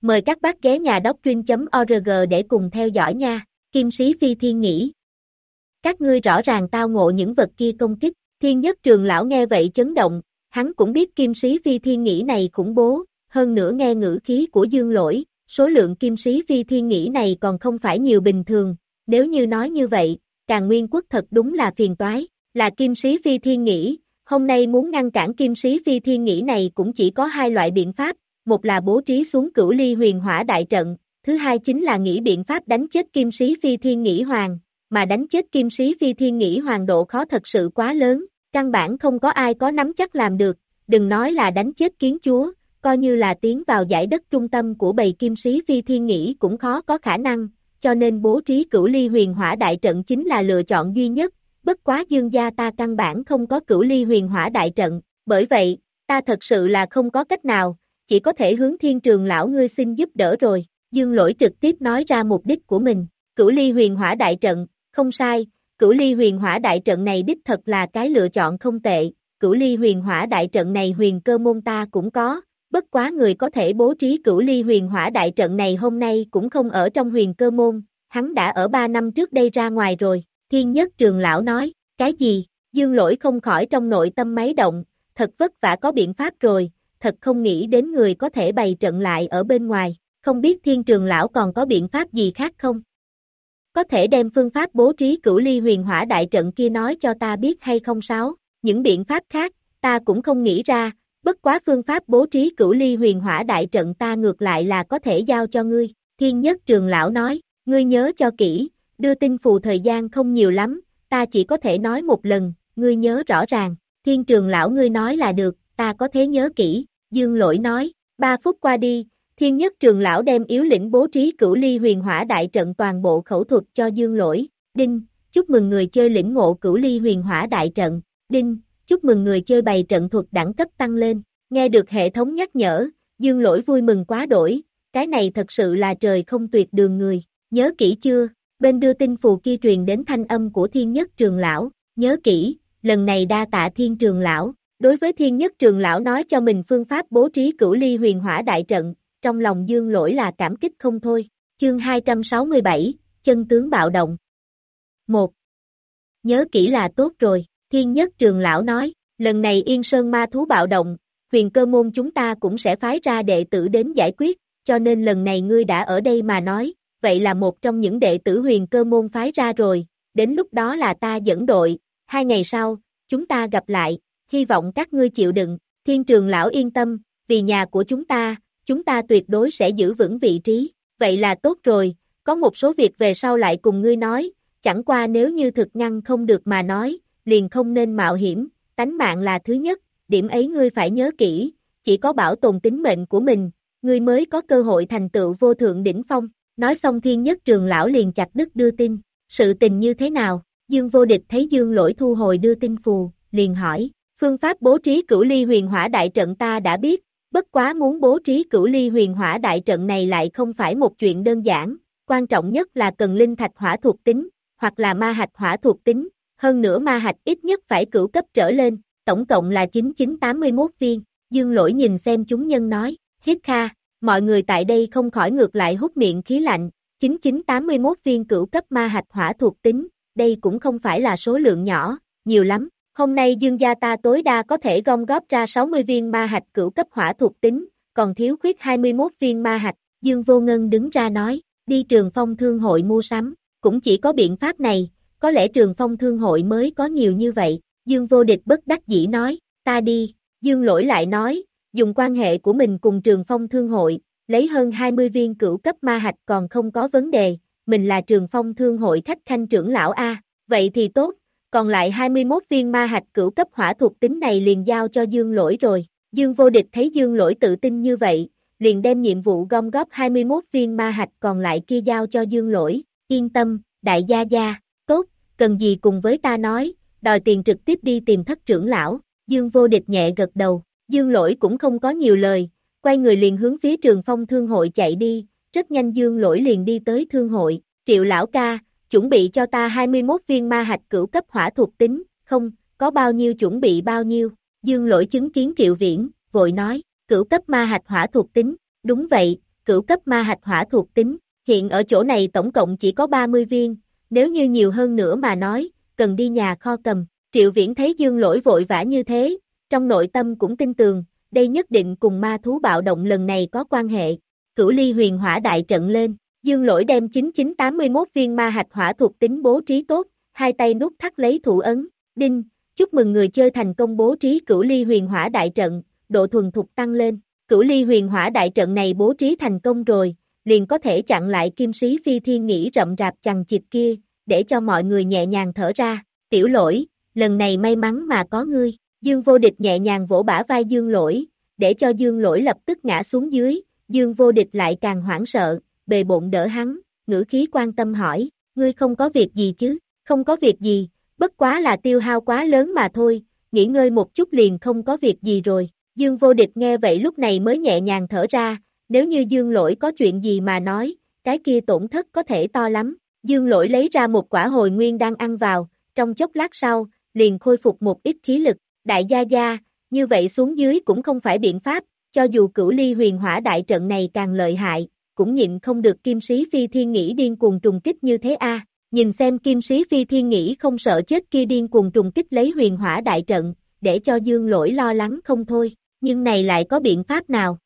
B: Mời các bác ghé nhà doctrine.org để cùng theo dõi nha, kim sĩ phi thiên nghĩ. Các ngươi rõ ràng tao ngộ những vật kia công kích, thiên nhất trường lão nghe vậy chấn động, hắn cũng biết kim sĩ phi thiên nghĩ này khủng bố, hơn nữa nghe ngữ khí của dương lỗi, số lượng kim sĩ phi thiên nghĩ này còn không phải nhiều bình thường, nếu như nói như vậy, càng nguyên quốc thật đúng là phiền toái, là kim sĩ phi thiên nghĩ, hôm nay muốn ngăn cản kim sĩ phi thiên nghĩ này cũng chỉ có hai loại biện pháp, một là bố trí xuống cửu ly huyền hỏa đại trận, thứ hai chính là nghĩ biện pháp đánh chết kim sĩ phi thiên nghĩ hoàng, mà đánh chết kim sĩ phi thiên nghĩ hoàng độ khó thật sự quá lớn, căn bản không có ai có nắm chắc làm được, đừng nói là đánh chết kiến chúa, coi như là tiến vào giải đất trung tâm của bầy kim sĩ phi thiên nghĩ cũng khó có khả năng, cho nên bố trí cửu ly huyền hỏa đại trận chính là lựa chọn duy nhất, bất quá dương gia ta căn bản không có cửu ly huyền hỏa đại trận, bởi vậy, ta thật sự là không có cách nào, chỉ có thể hướng thiên trường lão ngươi xin giúp đỡ rồi, dương lỗi trực tiếp nói ra mục đích của mình, cửu ly huyền hỏa đại trận, không sai, cửu ly huyền hỏa đại trận này đích thật là cái lựa chọn không tệ, cửu ly huyền hỏa đại trận này huyền cơ môn ta cũng có, bất quá người có thể bố trí cửu ly huyền hỏa đại trận này hôm nay cũng không ở trong huyền cơ môn, hắn đã ở 3 năm trước đây ra ngoài rồi, thiên nhất trường lão nói, cái gì, dương lỗi không khỏi trong nội tâm máy động, thật vất vả có biện pháp rồi, thật không nghĩ đến người có thể bày trận lại ở bên ngoài, không biết thiên trường lão còn có biện pháp gì khác không? Có thể đem phương pháp bố trí cửu ly huyền hỏa đại trận kia nói cho ta biết hay không sao? Những biện pháp khác, ta cũng không nghĩ ra, bất quá phương pháp bố trí cửu ly huyền hỏa đại trận ta ngược lại là có thể giao cho ngươi, thiên nhất trường lão nói, ngươi nhớ cho kỹ, đưa tin phù thời gian không nhiều lắm, ta chỉ có thể nói một lần, ngươi nhớ rõ ràng, thiên trường lão ngươi nói là được, ta có thể nhớ kỹ, dương lỗi nói, ba phút qua đi, thiên nhất trường lão đem yếu lĩnh bố trí cửu ly huyền hỏa đại trận toàn bộ khẩu thuật cho dương lỗi, đinh, chúc mừng người chơi lĩnh ngộ cửu ly huyền hỏa đại trận, đinh, chúc mừng người chơi bày trận thuật đẳng cấp tăng lên, nghe được hệ thống nhắc nhở, dương lỗi vui mừng quá đổi, cái này thật sự là trời không tuyệt đường người, nhớ kỹ chưa, bên đưa tin phù kia truyền đến thanh âm của thiên nhất trường lão, nhớ kỹ, lần này đa tạ thiên trường lão, đối với thiên nhất trường lão nói cho mình phương pháp bố trí cửu ly huyền hỏa đại trận, trong lòng dương lỗi là cảm kích không thôi, chương 267, chân tướng bạo động. 1. Nhớ kỹ là tốt rồi, thiên nhất trường lão nói, lần này yên sơn ma thú bạo động, huyền cơ môn chúng ta cũng sẽ phái ra đệ tử đến giải quyết, cho nên lần này ngươi đã ở đây mà nói, vậy là một trong những đệ tử huyền cơ môn phái ra rồi, đến lúc đó là ta dẫn đội, hai ngày sau, chúng ta gặp lại, hy vọng các ngươi chịu đựng, thiên trường lão yên tâm, vì nhà của chúng ta, chúng ta tuyệt đối sẽ giữ vững vị trí, vậy là tốt rồi, có một số việc về sau lại cùng ngươi nói, chẳng qua nếu như thực ngăn không được mà nói, liền không nên mạo hiểm, tánh mạng là thứ nhất, điểm ấy ngươi phải nhớ kỹ, chỉ có bảo tồn tính mệnh của mình, ngươi mới có cơ hội thành tựu vô thượng đỉnh phong. Nói xong thiên nhất trường lão liền chặt đứt đưa tin, sự tình như thế nào, dương vô địch thấy dương lỗi thu hồi đưa tin phù, liền hỏi, phương pháp bố trí cửu ly huyền hỏa đại trận ta đã biết, bất quá muốn bố trí cửu ly huyền hỏa đại trận này lại không phải một chuyện đơn giản, quan trọng nhất là cần linh thạch hỏa thuộc tính, hoặc là ma hạch hỏa thuộc tính, hơn nữa ma hạch ít nhất phải cửu cấp trở lên, tổng cộng là 9981 viên, dương lỗi nhìn xem chúng nhân nói, hít kha, mọi người tại đây không khỏi ngược lại hút miệng khí lạnh, 9981 viên cửu cấp ma hạch hỏa thuộc tính, đây cũng không phải là số lượng nhỏ, nhiều lắm, hôm nay dương gia ta tối đa có thể gom góp ra 60 viên ma hạch cửu cấp hỏa thuộc tính, còn thiếu khuyết 21 viên ma hạch, dương vô ngân đứng ra nói, đi trường phong thương hội mua sắm, cũng chỉ có biện pháp này, có lẽ trường phong thương hội mới có nhiều như vậy, Dương vô địch bất đắc dĩ nói, ta đi, Dương lỗi lại nói, dùng quan hệ của mình cùng trường phong thương hội, lấy hơn 20 viên cửu cấp ma hạch còn không có vấn đề, mình là trường phong thương hội khách khanh trưởng lão A, vậy thì tốt, còn lại 21 viên ma hạch cửu cấp hỏa thuộc tính này liền giao cho Dương lỗi rồi, Dương vô địch thấy Dương lỗi tự tin như vậy, liền đem nhiệm vụ gom góp 21 viên ma hạch còn lại kia giao cho Dương lỗi, yên tâm, đại gia gia, cần gì cùng với ta nói, đòi tiền trực tiếp đi tìm thất trưởng lão, Dương vô địch nhẹ gật đầu, Dương lỗi cũng không có nhiều lời, quay người liền hướng phía trường phong thương hội chạy đi, rất nhanh Dương lỗi liền đi tới thương hội, triệu lão ca, chuẩn bị cho ta 21 viên ma hạch cửu cấp hỏa thuộc tính, không, có bao nhiêu chuẩn bị bao nhiêu, Dương lỗi chứng kiến triệu viễn, vội nói, cửu cấp ma hạch hỏa thuộc tính, đúng vậy, cửu cấp ma hạch hỏa thuộc tính, hiện ở chỗ này tổng cộng chỉ có 30 viên, nếu như nhiều hơn nữa mà nói, cần đi nhà kho cầm. Triệu Viễn thấy Dương Lỗi vội vã như thế, trong nội tâm cũng tin tường, đây nhất định cùng ma thú bạo động lần này có quan hệ. Cửu ly huyền hỏa đại trận lên, Dương Lỗi đem 9981 viên ma hạch hỏa thuộc tính bố trí tốt, hai tay nút thắt lấy thủ ấn, đinh, chúc mừng người chơi thành công bố trí cửu ly huyền hỏa đại trận, độ thuần thục tăng lên. Cửu ly huyền hỏa đại trận này bố trí thành công rồi, liền có thể chặn lại kim sĩ phi thiên nghĩ rậm rạp chằng chịt kia, để cho mọi người nhẹ nhàng thở ra, tiểu lỗi, lần này may mắn mà có ngươi, dương vô địch nhẹ nhàng vỗ bả vai dương lỗi, để cho dương lỗi lập tức ngã xuống dưới, dương vô địch lại càng hoảng sợ, bề bộn đỡ hắn, ngữ khí quan tâm hỏi, ngươi không có việc gì chứ, không có việc gì, bất quá là tiêu hao quá lớn mà thôi, nghỉ ngơi một chút liền không có việc gì rồi, dương vô địch nghe vậy lúc này mới nhẹ nhàng thở ra, nếu như dương lỗi có chuyện gì mà nói, cái kia tổn thất có thể to lắm, Dương lỗi lấy ra một quả hồi nguyên đang ăn vào, trong chốc lát sau, liền khôi phục một ít khí lực, đại gia gia, như vậy xuống dưới cũng không phải biện pháp, cho dù cửu ly huyền hỏa đại trận này càng lợi hại, cũng nhịn không được kim sĩ phi thiên nghĩ điên cuồng trùng kích như thế a. Nhìn xem kim sĩ phi thiên nghĩ không sợ chết kia điên cuồng trùng kích lấy huyền hỏa đại trận, để cho dương lỗi lo lắng không thôi, nhưng này lại có biện pháp nào?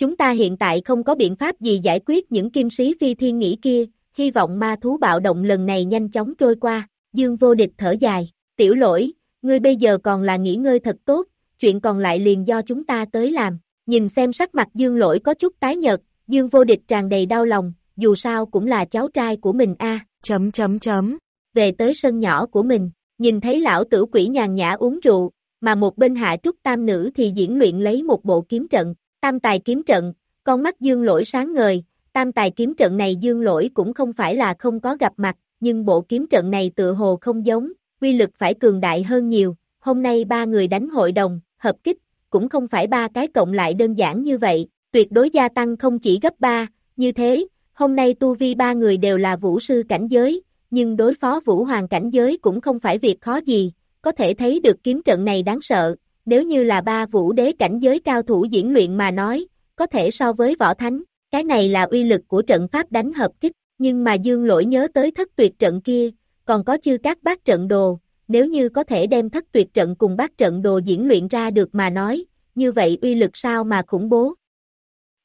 B: Chúng ta hiện tại không có biện pháp gì giải quyết những kim sĩ phi thiên nghĩ kia, hy vọng ma thú bạo động lần này nhanh chóng trôi qua, dương vô địch thở dài, tiểu lỗi, ngươi bây giờ còn là nghỉ ngơi thật tốt, chuyện còn lại liền do chúng ta tới làm, nhìn xem sắc mặt dương lỗi có chút tái nhợt, dương vô địch tràn đầy đau lòng, dù sao cũng là cháu trai của mình a. Chấm chấm chấm, về tới sân nhỏ của mình, nhìn thấy lão tử quỷ nhàn nhã uống rượu, mà một bên hạ trúc tam nữ thì diễn luyện lấy một bộ kiếm trận, tam tài kiếm trận, con mắt dương lỗi sáng ngời, tam tài kiếm trận này dương lỗi cũng không phải là không có gặp mặt, nhưng bộ kiếm trận này tự hồ không giống, quy lực phải cường đại hơn nhiều, hôm nay ba người đánh hội đồng, hợp kích, cũng không phải ba cái cộng lại đơn giản như vậy, tuyệt đối gia tăng không chỉ gấp ba, như thế, hôm nay tu vi ba người đều là vũ sư cảnh giới, nhưng đối phó vũ hoàng cảnh giới cũng không phải việc khó gì, có thể thấy được kiếm trận này đáng sợ, nếu như là ba vũ đế cảnh giới cao thủ diễn luyện mà nói, có thể so với võ thánh, cái này là uy lực của trận pháp đánh hợp kích, nhưng mà dương lỗi nhớ tới thất tuyệt trận kia, còn có chư các bát trận đồ, nếu như có thể đem thất tuyệt trận cùng bát trận đồ diễn luyện ra được mà nói, như vậy uy lực sao mà khủng bố.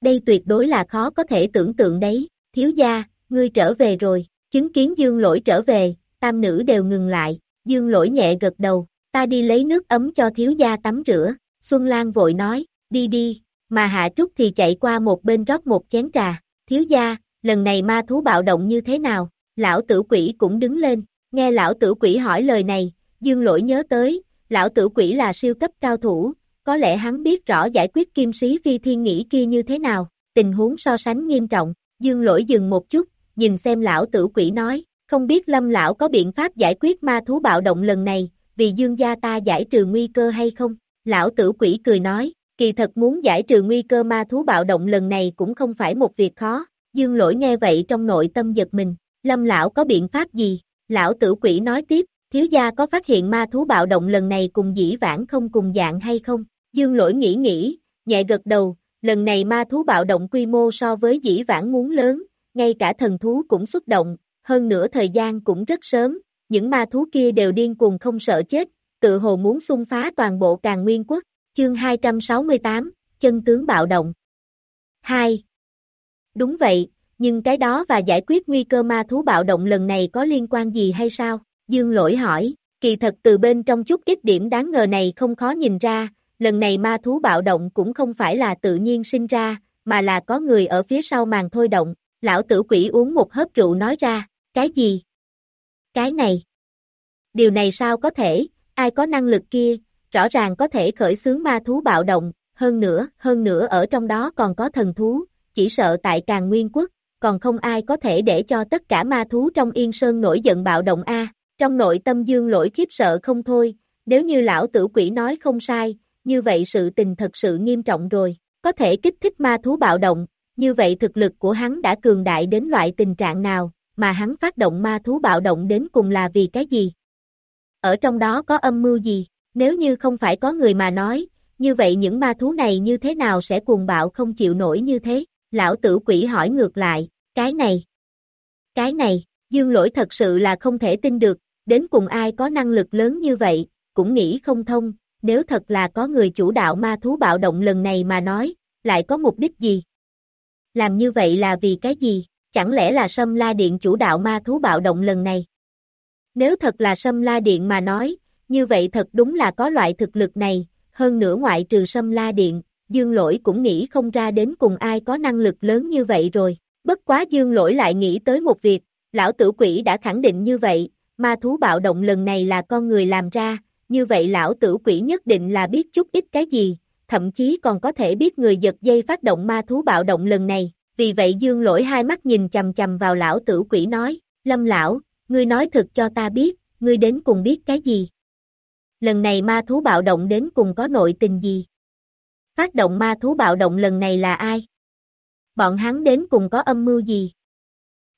B: Đây tuyệt đối là khó có thể tưởng tượng đấy, thiếu gia, ngươi trở về rồi, chứng kiến dương lỗi trở về, tam nữ đều ngừng lại, dương lỗi nhẹ gật đầu, ta đi lấy nước ấm cho thiếu gia tắm rửa, Xuân Lan vội nói, đi đi, mà Hạ Trúc thì chạy qua một bên rót một chén trà, thiếu gia, lần này ma thú bạo động như thế nào, lão tử quỷ cũng đứng lên, nghe lão tử quỷ hỏi lời này, dương lỗi nhớ tới, lão tử quỷ là siêu cấp cao thủ, có lẽ hắn biết rõ giải quyết kim sĩ phi thiên nghĩ kia như thế nào, tình huống so sánh nghiêm trọng, dương lỗi dừng một chút, nhìn xem lão tử quỷ nói, không biết lâm lão có biện pháp giải quyết ma thú bạo động lần này, vì dương gia ta giải trừ nguy cơ hay không? Lão tử quỷ cười nói, kỳ thật muốn giải trừ nguy cơ ma thú bạo động lần này cũng không phải một việc khó, dương lỗi nghe vậy trong nội tâm giật mình, lâm lão có biện pháp gì? Lão tử quỷ nói tiếp, thiếu gia có phát hiện ma thú bạo động lần này cùng dĩ vãng không cùng dạng hay không? Dương lỗi nghĩ nghĩ, nhẹ gật đầu, lần này ma thú bạo động quy mô so với dĩ vãng muốn lớn, ngay cả thần thú cũng xuất động, hơn nữa thời gian cũng rất sớm, những ma thú kia đều điên cuồng không sợ chết, tự hồ muốn xung phá toàn bộ càng nguyên quốc, chương 268, chân tướng bạo động. 2. Đúng vậy, nhưng cái đó và giải quyết nguy cơ ma thú bạo động lần này có liên quan gì hay sao? Dương lỗi hỏi, kỳ thật từ bên trong chút ít điểm đáng ngờ này không khó nhìn ra, lần này ma thú bạo động cũng không phải là tự nhiên sinh ra, mà là có người ở phía sau màn thôi động, lão tử quỷ uống một hớp rượu nói ra, cái gì? Cái này. Điều này sao có thể, ai có năng lực kia, rõ ràng có thể khởi xướng ma thú bạo động, hơn nữa, hơn nữa ở trong đó còn có thần thú, chỉ sợ tại càng nguyên quốc, còn không ai có thể để cho tất cả ma thú trong yên sơn nổi giận bạo động A, trong nội tâm dương lỗi khiếp sợ không thôi, nếu như lão tử quỷ nói không sai, như vậy sự tình thật sự nghiêm trọng rồi, có thể kích thích ma thú bạo động, như vậy thực lực của hắn đã cường đại đến loại tình trạng nào, mà hắn phát động ma thú bạo động đến cùng là vì cái gì? Ở trong đó có âm mưu gì? Nếu như không phải có người mà nói, như vậy những ma thú này như thế nào sẽ cuồng bạo không chịu nổi như thế? Lão tử quỷ hỏi ngược lại, cái này, cái này, dương lỗi thật sự là không thể tin được, đến cùng ai có năng lực lớn như vậy, cũng nghĩ không thông, nếu thật là có người chủ đạo ma thú bạo động lần này mà nói, lại có mục đích gì? Làm như vậy là vì cái gì? Chẳng lẽ là Sâm La Điện chủ đạo ma thú bạo động lần này? Nếu thật là Sâm La Điện mà nói, như vậy thật đúng là có loại thực lực này, hơn nữa ngoại trừ Sâm La Điện, Dương Lỗi cũng nghĩ không ra đến cùng ai có năng lực lớn như vậy rồi. Bất quá Dương Lỗi lại nghĩ tới một việc, lão tử quỷ đã khẳng định như vậy, ma thú bạo động lần này là con người làm ra, như vậy lão tử quỷ nhất định là biết chút ít cái gì, thậm chí còn có thể biết người giật dây phát động ma thú bạo động lần này, vì vậy dương lỗi hai mắt nhìn chầm chầm vào lão tử quỷ nói, lâm lão, ngươi nói thật cho ta biết, ngươi đến cùng biết cái gì? Lần này ma thú bạo động đến cùng có nội tình gì? Phát động ma thú bạo động lần này là ai? Bọn hắn đến cùng có âm mưu gì?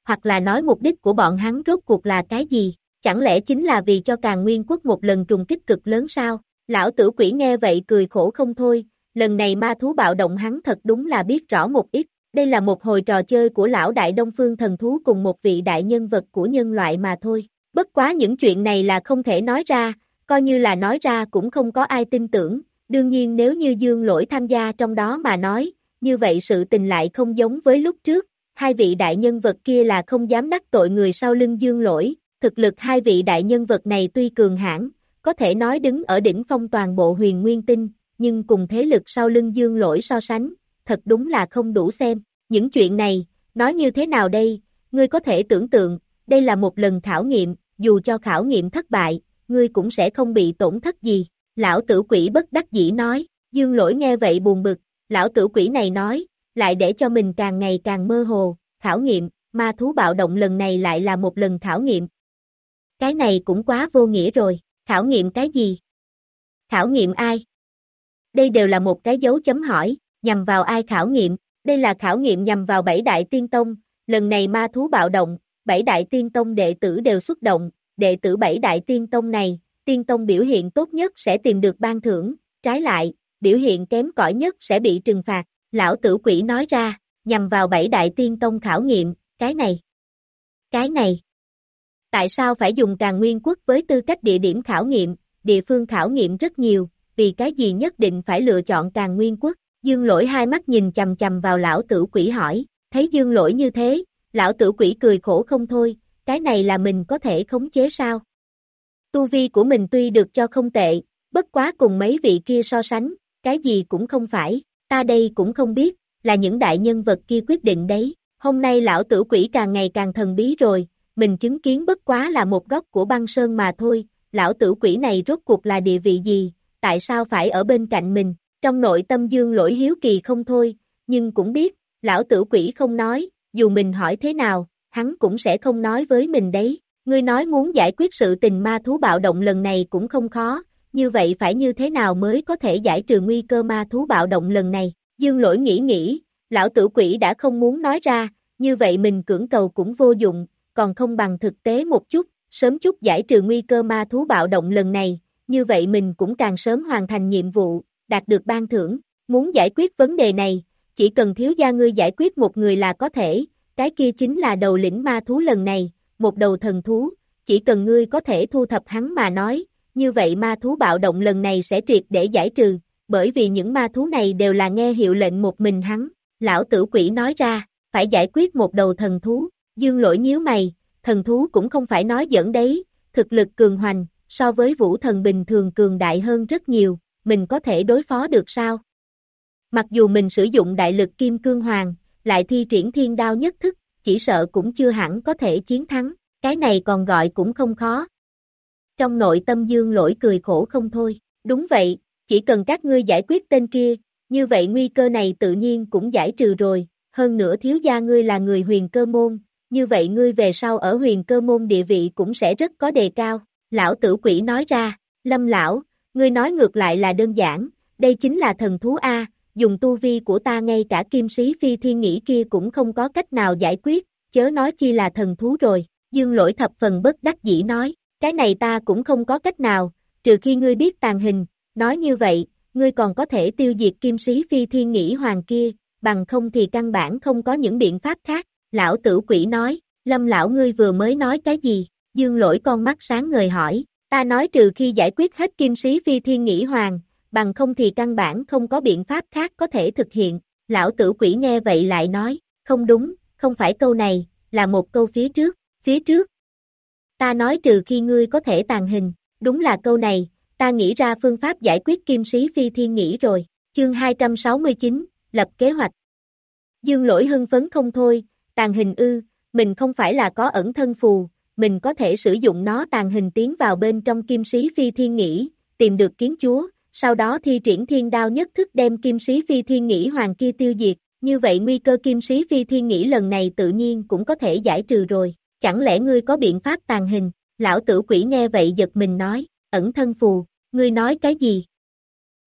B: Hoặc là nói mục đích của bọn hắn rốt cuộc là cái gì? Chẳng lẽ chính là vì cho càng nguyên quốc một lần trùng kích cực lớn sao? Lão tử quỷ nghe vậy cười khổ không thôi, lần này ma thú bạo động hắn thật đúng là biết rõ một ít, đây là một hồi trò chơi của lão đại đông phương thần thú cùng một vị đại nhân vật của nhân loại mà thôi. Bất quá những chuyện này là không thể nói ra, coi như là nói ra cũng không có ai tin tưởng, đương nhiên nếu như dương lỗi tham gia trong đó mà nói, như vậy sự tình lại không giống với lúc trước, hai vị đại nhân vật kia là không dám đắc tội người sau lưng dương lỗi, thực lực hai vị đại nhân vật này tuy cường hãn có thể nói đứng ở đỉnh phong toàn bộ huyền nguyên tinh, nhưng cùng thế lực sau lưng dương lỗi so sánh, thật đúng là không đủ xem. Những chuyện này, nói như thế nào đây, ngươi có thể tưởng tượng, đây là một lần khảo nghiệm, dù cho khảo nghiệm thất bại, ngươi cũng sẽ không bị tổn thất gì. Lão tử quỷ bất đắc dĩ nói, dương lỗi nghe vậy buồn bực, lão tử quỷ này nói, lại để cho mình càng ngày càng mơ hồ, khảo nghiệm, ma thú bạo động lần này lại là một lần khảo nghiệm. Cái này cũng quá vô nghĩa rồi. Khảo nghiệm cái gì? Khảo nghiệm ai? Đây đều là một cái dấu chấm hỏi, nhằm vào ai khảo nghiệm, đây là khảo nghiệm nhằm vào bảy đại tiên tông, lần này ma thú bạo động, bảy đại tiên tông đệ tử đều xuất động, đệ tử bảy đại tiên tông này, tiên tông biểu hiện tốt nhất sẽ tìm được ban thưởng, trái lại, biểu hiện kém cỏi nhất sẽ bị trừng phạt, lão tử quỷ nói ra, nhằm vào bảy đại tiên tông khảo nghiệm, cái này, cái này, Tại sao phải dùng càng nguyên quốc với tư cách địa điểm khảo nghiệm, địa phương khảo nghiệm rất nhiều, vì cái gì nhất định phải lựa chọn càng nguyên quốc? Dương lỗi hai mắt nhìn chầm chầm vào lão tử quỷ hỏi, thấy dương lỗi như thế, lão tử quỷ cười khổ không thôi, cái này là mình có thể khống chế sao? Tu vi của mình tuy được cho không tệ, bất quá cùng mấy vị kia so sánh, cái gì cũng không phải, ta đây cũng không biết, là những đại nhân vật kia quyết định đấy. Hôm nay lão tử quỷ càng ngày càng thần bí rồi, mình chứng kiến bất quá là một góc của băng sơn mà thôi, lão tử quỷ này rốt cuộc là địa vị gì, tại sao phải ở bên cạnh mình, trong nội tâm dương lỗi hiếu kỳ không thôi, nhưng cũng biết, lão tử quỷ không nói, dù mình hỏi thế nào, hắn cũng sẽ không nói với mình đấy. Ngươi nói muốn giải quyết sự tình ma thú bạo động lần này cũng không khó, như vậy phải như thế nào mới có thể giải trừ nguy cơ ma thú bạo động lần này? Dương lỗi nghĩ nghĩ, lão tử quỷ đã không muốn nói ra, như vậy mình cưỡng cầu cũng vô dụng, còn không bằng thực tế một chút, sớm chút giải trừ nguy cơ ma thú bạo động lần này, như vậy mình cũng càng sớm hoàn thành nhiệm vụ, đạt được ban thưởng. Muốn giải quyết vấn đề này, chỉ cần thiếu gia ngươi giải quyết một người là có thể, cái kia chính là đầu lĩnh ma thú lần này, một đầu thần thú, chỉ cần ngươi có thể thu thập hắn mà nói, như vậy ma thú bạo động lần này sẽ triệt để giải trừ, bởi vì những ma thú này đều là nghe hiệu lệnh một mình hắn. Lão tử quỷ nói ra, phải giải quyết một đầu thần thú, dương lỗi nhíu mày, thần thú cũng không phải nói giỡn đấy, thực lực cường hoành, so với vũ thần bình thường cường đại hơn rất nhiều, mình có thể đối phó được sao? Mặc dù mình sử dụng đại lực kim cương hoàng, lại thi triển thiên đao nhất thức, chỉ sợ cũng chưa hẳn có thể chiến thắng, cái này còn gọi cũng không khó. Trong nội tâm dương lỗi cười khổ không thôi, đúng vậy, chỉ cần các ngươi giải quyết tên kia, như vậy nguy cơ này tự nhiên cũng giải trừ rồi, hơn nữa thiếu gia ngươi là người huyền cơ môn, như vậy ngươi về sau ở huyền cơ môn địa vị cũng sẽ rất có đề cao. Lão tử quỷ nói ra, lâm lão, ngươi nói ngược lại là đơn giản, đây chính là thần thú A, dùng tu vi của ta ngay cả kim sĩ phi thiên nghĩ kia cũng không có cách nào giải quyết, chớ nói chi là thần thú rồi, dương lỗi thập phần bất đắc dĩ nói, cái này ta cũng không có cách nào, trừ khi ngươi biết tàn hình, nói như vậy, ngươi còn có thể tiêu diệt kim sĩ phi thiên nghĩ hoàng kia, bằng không thì căn bản không có những biện pháp khác, lão tử quỷ nói, lâm lão ngươi vừa mới nói cái gì, dương lỗi con mắt sáng người hỏi, ta nói trừ khi giải quyết hết kim sĩ phi thiên nghĩ hoàng, bằng không thì căn bản không có biện pháp khác có thể thực hiện, lão tử quỷ nghe vậy lại nói, không đúng, không phải câu này, là một câu phía trước, phía trước. Ta nói trừ khi ngươi có thể tàn hình, đúng là câu này, ta nghĩ ra phương pháp giải quyết kim sĩ phi thiên nghĩ rồi, chương 269, lập kế hoạch. Dương lỗi hưng phấn không thôi, tàn hình ư, mình không phải là có ẩn thân phù, mình có thể sử dụng nó tàn hình tiến vào bên trong kim sĩ phi thiên nghĩ, tìm được kiến chúa, sau đó thi triển thiên đao nhất thức đem kim sĩ phi thiên nghĩ hoàng kia tiêu diệt, như vậy nguy cơ kim sĩ phi thiên nghĩ lần này tự nhiên cũng có thể giải trừ rồi, chẳng lẽ ngươi có biện pháp tàn hình, lão tử quỷ nghe vậy giật mình nói, ẩn thân phù, ngươi nói cái gì?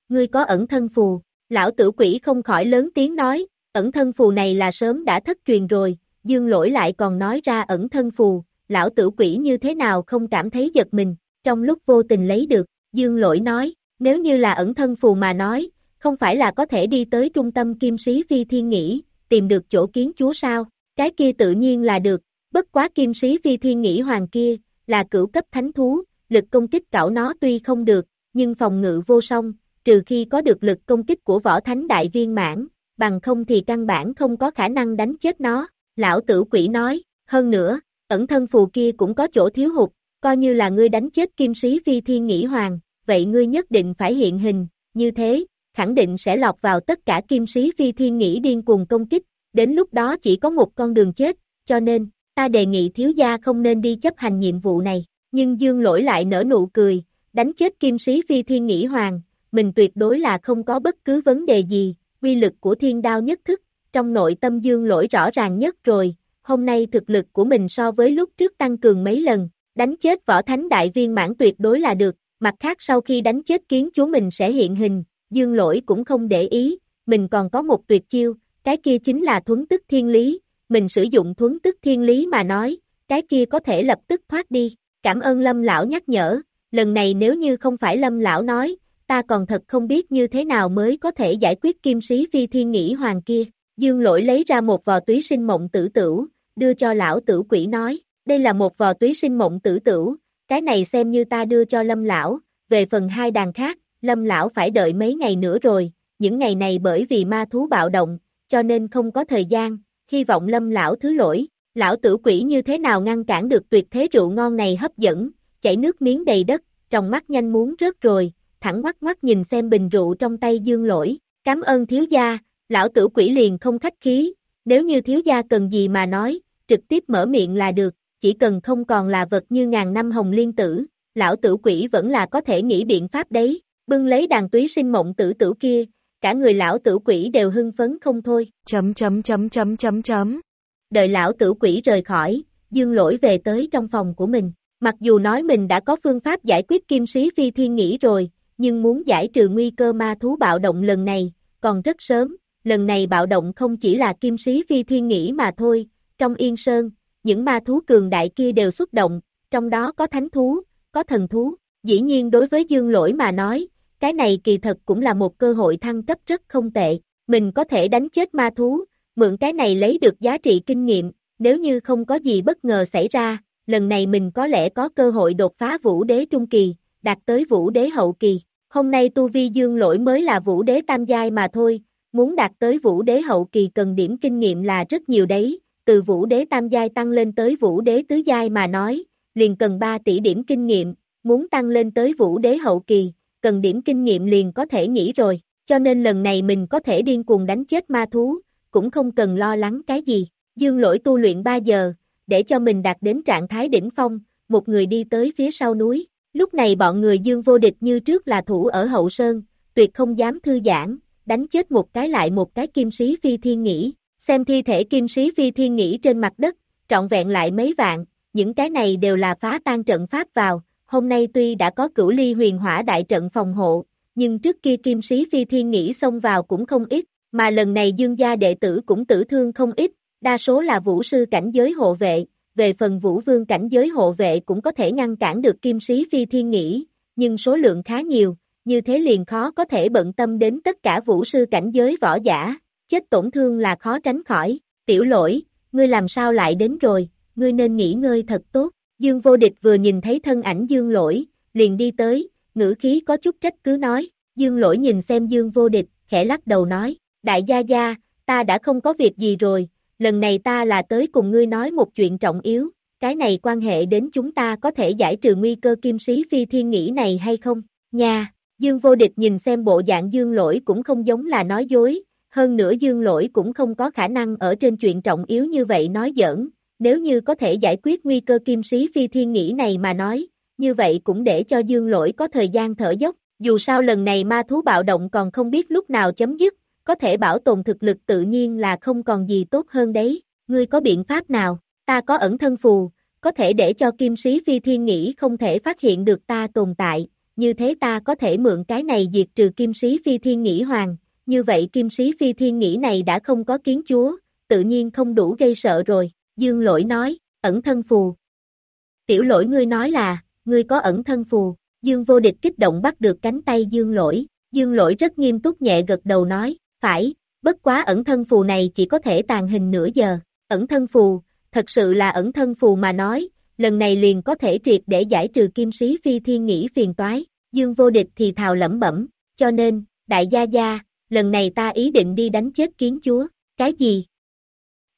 B: Ngươi có ẩn thân phù, lão tử quỷ không khỏi lớn tiếng nói, ẩn thân phù này là sớm đã thất truyền rồi, dương lỗi lại còn nói ra ẩn thân phù, lão tử quỷ như thế nào không cảm thấy giật mình, trong lúc vô tình lấy được, dương lỗi nói, nếu như là ẩn thân phù mà nói, không phải là có thể đi tới trung tâm kim sĩ phi thiên nghỉ, tìm được chỗ kiến chúa sao, cái kia tự nhiên là được, bất quá kim sĩ phi thiên nghỉ hoàng kia, là cửu cấp thánh thú, lực công kích cảo nó tuy không được, nhưng phòng ngự vô song, trừ khi có được lực công kích của võ thánh đại viên mãn, bằng không thì căn bản không có khả năng đánh chết nó, lão tử quỷ nói, hơn nữa, ẩn thân phù kia cũng có chỗ thiếu hụt, coi như là ngươi đánh chết kim sĩ phi thiên nghĩ hoàng, vậy ngươi nhất định phải hiện hình, như thế, khẳng định sẽ lọt vào tất cả kim sĩ phi thiên nghĩ điên cuồng công kích, đến lúc đó chỉ có một con đường chết, cho nên, ta đề nghị thiếu gia không nên đi chấp hành nhiệm vụ này, nhưng dương lỗi lại nở nụ cười, đánh chết kim sĩ phi thiên nghĩ hoàng, mình tuyệt đối là không có bất cứ vấn đề gì, quy lực của thiên đao nhất thức, trong nội tâm dương lỗi rõ ràng nhất rồi, hôm nay thực lực của mình so với lúc trước tăng cường mấy lần, đánh chết võ thánh đại viên mãn tuyệt đối là được, mặt khác sau khi đánh chết kiến chúa mình sẽ hiện hình, dương lỗi cũng không để ý, mình còn có một tuyệt chiêu, cái kia chính là thuấn tức thiên lý, mình sử dụng thuấn tức thiên lý mà nói, cái kia có thể lập tức thoát đi, cảm ơn lâm lão nhắc nhở, lần này nếu như không phải lâm lão nói, ta còn thật không biết như thế nào mới có thể giải quyết kim sĩ phi thiên nghĩ hoàng kia. Dương lỗi lấy ra một vò túy sinh mộng tử tử, đưa cho lão tử quỷ nói, đây là một vò túy sinh mộng tử tử, cái này xem như ta đưa cho lâm lão, về phần hai đàn khác, lâm lão phải đợi mấy ngày nữa rồi, những ngày này bởi vì ma thú bạo động, cho nên không có thời gian, hy vọng lâm lão thứ lỗi, lão tử quỷ như thế nào ngăn cản được tuyệt thế rượu ngon này hấp dẫn, chảy nước miếng đầy đất, trong mắt nhanh muốn rớt rồi, thẳng mắt mắt nhìn xem bình rượu trong tay dương lỗi, cảm ơn thiếu gia, lão tử quỷ liền không khách khí, nếu như thiếu gia cần gì mà nói, trực tiếp mở miệng là được, chỉ cần không còn là vật như ngàn năm hồng liên tử, lão tử quỷ vẫn là có thể nghĩ biện pháp đấy, bưng lấy đàn túy sinh mộng tử tử kia, cả người lão tử quỷ đều hưng phấn không thôi.
C: Chấm chấm chấm chấm chấm chấm.
B: Đợi lão tử quỷ rời khỏi, dương lỗi về tới trong phòng của mình. Mặc dù nói mình đã có phương pháp giải quyết kim sĩ phi thiên nghĩ rồi, nhưng muốn giải trừ nguy cơ ma thú bạo động lần này, còn rất sớm, lần này bạo động không chỉ là kim sĩ phi thiên nghĩ mà thôi, trong yên sơn, những ma thú cường đại kia đều xuất động, trong đó có thánh thú, có thần thú, dĩ nhiên đối với dương lỗi mà nói, cái này kỳ thật cũng là một cơ hội thăng cấp rất không tệ, mình có thể đánh chết ma thú, mượn cái này lấy được giá trị kinh nghiệm, nếu như không có gì bất ngờ xảy ra, lần này mình có lẽ có cơ hội đột phá vũ đế trung kỳ, đạt tới vũ đế hậu kỳ. Hôm nay tu vi dương lỗi mới là vũ đế tam giai mà thôi, muốn đạt tới vũ đế hậu kỳ cần điểm kinh nghiệm là rất nhiều đấy, từ vũ đế tam giai tăng lên tới vũ đế tứ giai mà nói, liền cần 3 tỷ điểm kinh nghiệm, muốn tăng lên tới vũ đế hậu kỳ, cần điểm kinh nghiệm liền có thể nghĩ rồi, cho nên lần này mình có thể điên cuồng đánh chết ma thú, cũng không cần lo lắng cái gì, dương lỗi tu luyện 3 giờ, để cho mình đạt đến trạng thái đỉnh phong, một người đi tới phía sau núi, lúc này bọn người dương vô địch như trước là thủ ở hậu sơn, tuyệt không dám thư giãn, đánh chết một cái lại một cái kim sĩ phi thiên nghỉ, xem thi thể kim sĩ phi thiên nghỉ trên mặt đất, trọn vẹn lại mấy vạn, những cái này đều là phá tan trận pháp vào, hôm nay tuy đã có cửu ly huyền hỏa đại trận phòng hộ, nhưng trước kia kim sĩ phi thiên nghỉ xông vào cũng không ít, mà lần này dương gia đệ tử cũng tử thương không ít, đa số là vũ sư cảnh giới hộ vệ, về phần vũ vương cảnh giới hộ vệ cũng có thể ngăn cản được kim sĩ phi thiên nghỉ, nhưng số lượng khá nhiều, như thế liền khó có thể bận tâm đến tất cả vũ sư cảnh giới võ giả, chết tổn thương là khó tránh khỏi, tiểu lỗi, ngươi làm sao lại đến rồi, ngươi nên nghỉ ngơi thật tốt, dương vô địch vừa nhìn thấy thân ảnh dương lỗi, liền đi tới, ngữ khí có chút trách cứ nói, dương lỗi nhìn xem dương vô địch, khẽ lắc đầu nói, đại gia gia, ta đã không có việc gì rồi, lần này ta là tới cùng ngươi nói một chuyện trọng yếu, cái này quan hệ đến chúng ta có thể giải trừ nguy cơ kim sĩ phi thiên nghĩ này hay không, nha, dương vô địch nhìn xem bộ dạng dương lỗi cũng không giống là nói dối, hơn nữa dương lỗi cũng không có khả năng ở trên chuyện trọng yếu như vậy nói giỡn, nếu như có thể giải quyết nguy cơ kim sĩ phi thiên nghĩ này mà nói, như vậy cũng để cho dương lỗi có thời gian thở dốc, dù sao lần này ma thú bạo động còn không biết lúc nào chấm dứt, có thể bảo tồn thực lực tự nhiên là không còn gì tốt hơn đấy, ngươi có biện pháp nào, ta có ẩn thân phù, có thể để cho kim sĩ phi thiên nghĩ không thể phát hiện được ta tồn tại, như thế ta có thể mượn cái này diệt trừ kim sĩ phi thiên nghĩ hoàng, như vậy kim sĩ phi thiên nghĩ này đã không có kiến chúa, tự nhiên không đủ gây sợ rồi, dương lỗi nói, ẩn thân phù. Tiểu lỗi ngươi nói là, ngươi có ẩn thân phù, dương vô địch kích động bắt được cánh tay dương lỗi, dương lỗi rất nghiêm túc nhẹ gật đầu nói, phải, bất quá ẩn thân phù này chỉ có thể tàn hình nửa giờ, ẩn thân phù, thật sự là ẩn thân phù mà nói, lần này liền có thể triệt để giải trừ kim sĩ phi thiên nghĩ phiền toái, dương vô địch thì thào lẩm bẩm, cho nên, đại gia gia, lần này ta ý định đi đánh chết kiến chúa, cái gì?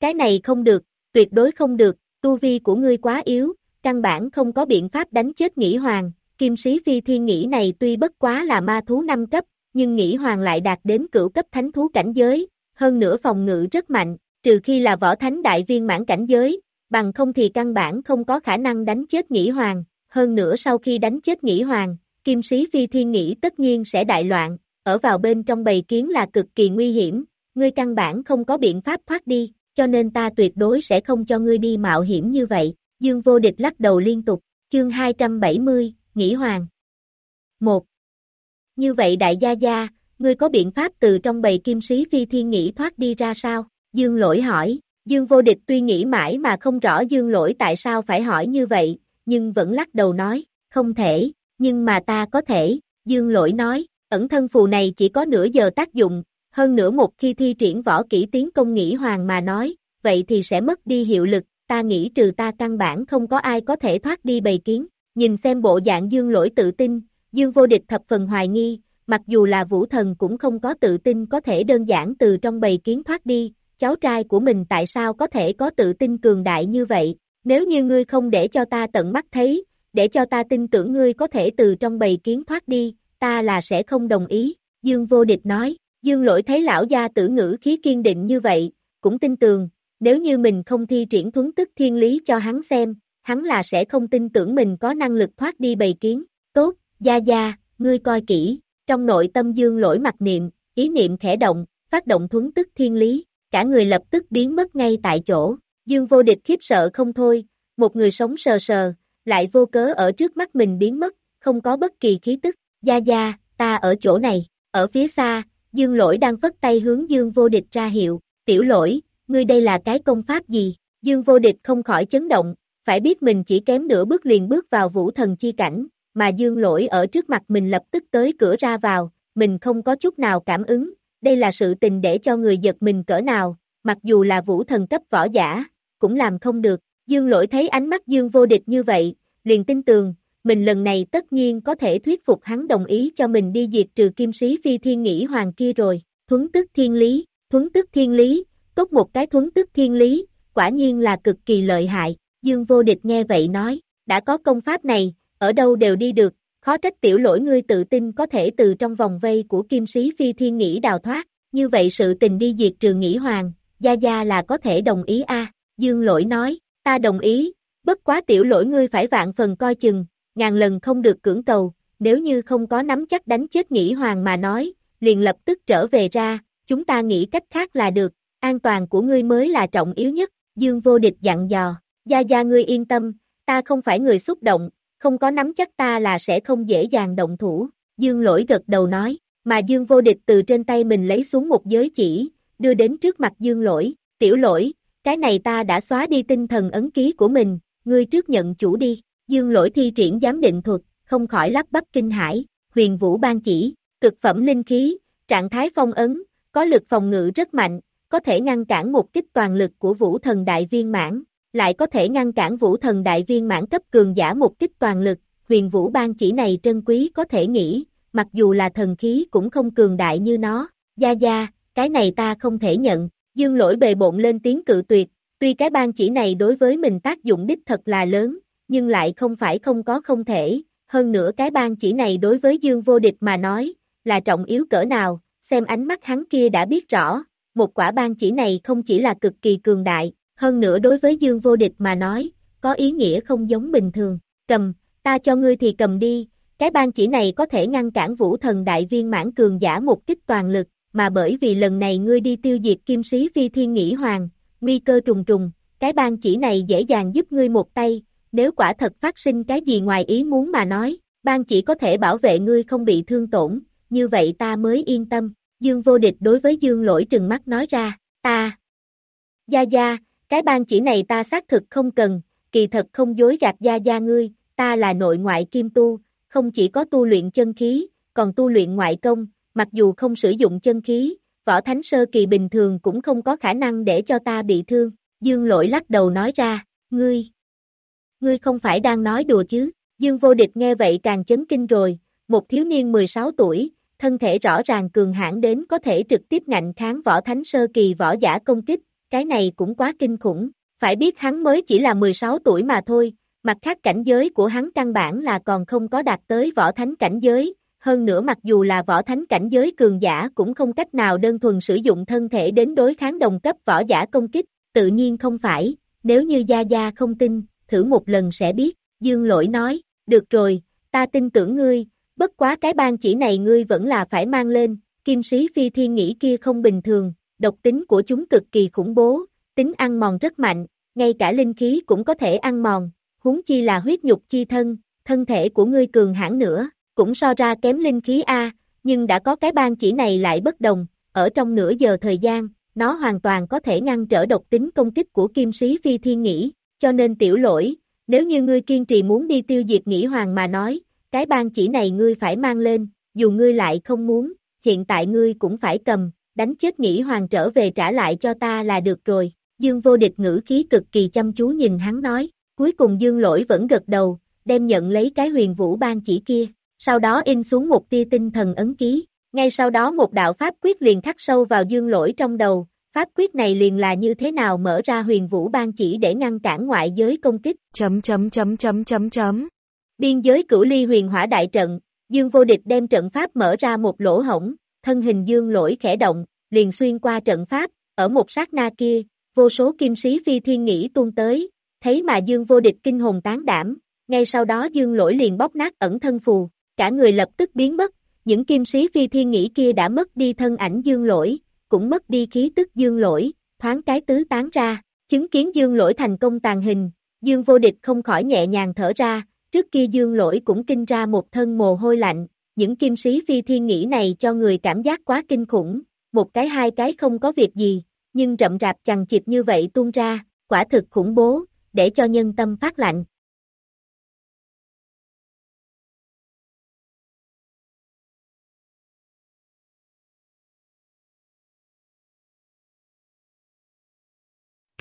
B: Cái này không được, tuyệt đối không được, tu vi của ngươi quá yếu, căn bản không có biện pháp đánh chết nghĩ hoàng, kim sĩ phi thiên nghĩ này tuy bất quá là ma thú năm cấp, nhưng nghĩ hoàng lại đạt đến cửu cấp thánh thú cảnh giới, hơn nữa phòng ngự rất mạnh, trừ khi là võ thánh đại viên mãn cảnh giới, bằng không thì căn bản không có khả năng đánh chết nghĩ hoàng, hơn nữa sau khi đánh chết nghĩ hoàng, kim sĩ phi thiên nghĩ tất nhiên sẽ đại loạn, ở vào bên trong bầy kiến là cực kỳ nguy hiểm, ngươi căn bản không có biện pháp thoát đi, cho nên ta tuyệt đối sẽ không cho ngươi đi mạo hiểm như vậy, dương vô địch lắc đầu liên tục, chương 270, Nghĩ Hoàng 1. Như vậy đại gia gia, ngươi có biện pháp từ trong bầy kim sĩ phi thiên nghĩ thoát đi ra sao? Dương lỗi hỏi, Dương vô địch tuy nghĩ mãi mà không rõ dương lỗi tại sao phải hỏi như vậy, nhưng vẫn lắc đầu nói, không thể, nhưng mà ta có thể, dương lỗi nói, ẩn thân phù này chỉ có nửa giờ tác dụng, hơn nữa một khi thi triển võ kỹ tiến công nghĩ hoàng mà nói, vậy thì sẽ mất đi hiệu lực, ta nghĩ trừ ta căn bản không có ai có thể thoát đi bầy kiến, nhìn xem bộ dạng dương lỗi tự tin, dương vô địch thập phần hoài nghi, mặc dù là vũ thần cũng không có tự tin có thể đơn giản từ trong bầy kiến thoát đi, cháu trai của mình tại sao có thể có tự tin cường đại như vậy, nếu như ngươi không để cho ta tận mắt thấy, để cho ta tin tưởng ngươi có thể từ trong bầy kiến thoát đi, ta là sẽ không đồng ý, Dương vô địch nói, Dương lỗi thấy lão gia tử ngữ khí kiên định như vậy, cũng tin tường, nếu như mình không thi triển thuấn tức thiên lý cho hắn xem, hắn là sẽ không tin tưởng mình có năng lực thoát đi bầy kiến, tốt, gia gia, ngươi coi kỹ, Trong nội tâm dương lỗi mặt niệm, ý niệm khẽ động, phát động thuấn tức thiên lý, cả người lập tức biến mất ngay tại chỗ. Dương vô địch khiếp sợ không thôi, một người sống sờ sờ, lại vô cớ ở trước mắt mình biến mất, không có bất kỳ khí tức. Gia Gia, ta ở chỗ này, ở phía xa, Dương lỗi đang vất tay hướng Dương vô địch ra hiệu, tiểu lỗi, ngươi đây là cái công pháp gì? Dương vô địch không khỏi chấn động, phải biết mình chỉ kém nửa bước liền bước vào vũ thần chi cảnh, mà dương lỗi ở trước mặt mình lập tức tới cửa ra vào, mình không có chút nào cảm ứng, đây là sự tình để cho người giật mình cỡ nào, mặc dù là vũ thần cấp võ giả, cũng làm không được, dương lỗi thấy ánh mắt dương vô địch như vậy, liền tin tường, mình lần này tất nhiên có thể thuyết phục hắn đồng ý cho mình đi diệt trừ kim sĩ phi thiên nghĩ hoàng kia rồi, thuấn tức thiên lý, thuấn tức thiên lý, tốt một cái thuấn tức thiên lý, quả nhiên là cực kỳ lợi hại, Dương vô địch nghe vậy nói, đã có công pháp này, ở đâu đều đi được, khó trách tiểu lỗi ngươi tự tin có thể từ trong vòng vây của kim sĩ phi thiên nghĩ đào thoát, như vậy sự tình đi diệt trường nghĩ hoàng, gia gia là có thể đồng ý a. Dương lỗi nói, ta đồng ý, bất quá tiểu lỗi ngươi phải vạn phần coi chừng, ngàn lần không được cưỡng cầu, nếu như không có nắm chắc đánh chết nghĩ hoàng mà nói, liền lập tức trở về ra, chúng ta nghĩ cách khác là được, an toàn của ngươi mới là trọng yếu nhất, Dương vô địch dặn dò, Gia Gia ngươi yên tâm, ta không phải người xúc động, không có nắm chắc ta là sẽ không dễ dàng động thủ, Dương lỗi gật đầu nói, mà Dương vô địch từ trên tay mình lấy xuống một giới chỉ, đưa đến trước mặt Dương lỗi, tiểu lỗi, cái này ta đã xóa đi tinh thần ấn ký của mình, ngươi trước nhận chủ đi, Dương lỗi thi triển giám định thuật, không khỏi lắp bắp kinh hải, huyền vũ ban chỉ, cực phẩm linh khí, trạng thái phong ấn, có lực phòng ngự rất mạnh, có thể ngăn cản một kích toàn lực của vũ thần đại viên mãn, lại có thể ngăn cản vũ thần đại viên mãn cấp cường giả một kích toàn lực, huyền vũ ban chỉ này trân quý có thể nghĩ, mặc dù là thần khí cũng không cường đại như nó, gia gia, cái này ta không thể nhận, dương lỗi bề bộn lên tiếng cự tuyệt, tuy cái ban chỉ này đối với mình tác dụng đích thật là lớn, nhưng lại không phải không có không thể, hơn nữa cái ban chỉ này đối với dương vô địch mà nói, là trọng yếu cỡ nào, xem ánh mắt hắn kia đã biết rõ, một quả ban chỉ này không chỉ là cực kỳ cường đại, hơn nữa đối với Dương vô địch mà nói, có ý nghĩa không giống bình thường, cầm, ta cho ngươi thì cầm đi, cái ban chỉ này có thể ngăn cản vũ thần đại viên mãn cường giả một kích toàn lực, mà bởi vì lần này ngươi đi tiêu diệt kim sĩ phi thiên nghĩ hoàng, nguy cơ trùng trùng, cái ban chỉ này dễ dàng giúp ngươi một tay, nếu quả thật phát sinh cái gì ngoài ý muốn mà nói, ban chỉ có thể bảo vệ ngươi không bị thương tổn, như vậy ta mới yên tâm, Dương vô địch đối với Dương lỗi trừng mắt nói ra, ta, Gia Gia, cái ban chỉ này ta xác thực không cần, kỳ thật không dối gạt Gia Gia ngươi, ta là nội ngoại kim tu, không chỉ có tu luyện chân khí, còn tu luyện ngoại công, mặc dù không sử dụng chân khí, võ thánh sơ kỳ bình thường cũng không có khả năng để cho ta bị thương, Dương lỗi lắc đầu nói ra, ngươi, ngươi không phải đang nói đùa chứ, Dương vô địch nghe vậy càng chấn kinh rồi, một thiếu niên 16 tuổi, thân thể rõ ràng cường hãn đến có thể trực tiếp ngạnh kháng võ thánh sơ kỳ võ giả công kích, cái này cũng quá kinh khủng, phải biết hắn mới chỉ là 16 tuổi mà thôi, mặt khác cảnh giới của hắn căn bản là còn không có đạt tới võ thánh cảnh giới, hơn nữa mặc dù là võ thánh cảnh giới cường giả cũng không cách nào đơn thuần sử dụng thân thể đến đối kháng đồng cấp võ giả công kích, tự nhiên không phải, nếu như Gia Gia không tin, thử một lần sẽ biết, Dương Lỗi nói, được rồi, ta tin tưởng ngươi, bất quá cái ban chỉ này ngươi vẫn là phải mang lên, kim sĩ phi thiên nghĩ kia không bình thường, độc tính của chúng cực kỳ khủng bố, tính ăn mòn rất mạnh, ngay cả linh khí cũng có thể ăn mòn, huống chi là huyết nhục chi thân, thân thể của ngươi cường hãn nữa, cũng so ra kém linh khí A, nhưng đã có cái ban chỉ này lại bất đồng, ở trong nửa giờ thời gian, nó hoàn toàn có thể ngăn trở độc tính công kích của kim sĩ phi thiên nghĩ, cho nên tiểu lỗi, nếu như ngươi kiên trì muốn đi tiêu diệt nghĩ hoàng mà nói, cái ban chỉ này ngươi phải mang lên, dù ngươi lại không muốn, hiện tại ngươi cũng phải cầm, đánh chết nghĩ hoàng trở về trả lại cho ta là được rồi. Dương vô địch ngữ khí cực kỳ chăm chú nhìn hắn nói, cuối cùng dương lỗi vẫn gật đầu, đem nhận lấy cái huyền vũ ban chỉ kia, sau đó in xuống một tia tinh thần ấn ký, ngay sau đó một đạo pháp quyết liền khắc sâu vào dương lỗi trong đầu, pháp quyết này liền là như thế nào mở ra huyền vũ ban chỉ để ngăn cản ngoại giới công kích.
C: Chấm chấm chấm chấm chấm chấm.
B: Biên giới cửu ly huyền hỏa đại trận, dương vô địch đem trận pháp mở ra một lỗ hổng, thân hình dương lỗi khẽ động, liền xuyên qua trận pháp, ở một sát na kia, vô số kim sĩ phi thiên nghĩ tuôn tới, thấy mà dương vô địch kinh hồn tán đảm, ngay sau đó dương lỗi liền bóc nát ẩn thân phù, cả người lập tức biến mất, những kim sĩ phi thiên nghĩ kia đã mất đi thân ảnh dương lỗi, cũng mất đi khí tức dương lỗi, thoáng cái tứ tán ra, chứng kiến dương lỗi thành công tàn hình, dương vô địch không khỏi nhẹ nhàng thở ra, trước kia dương lỗi cũng kinh ra một thân mồ hôi lạnh, những kim sĩ phi thiên nghĩ này cho người cảm giác quá kinh khủng, một cái hai cái không có việc gì, nhưng rậm rạp chằng chịt như vậy tuôn ra, quả thực khủng bố, để cho nhân tâm phát lạnh.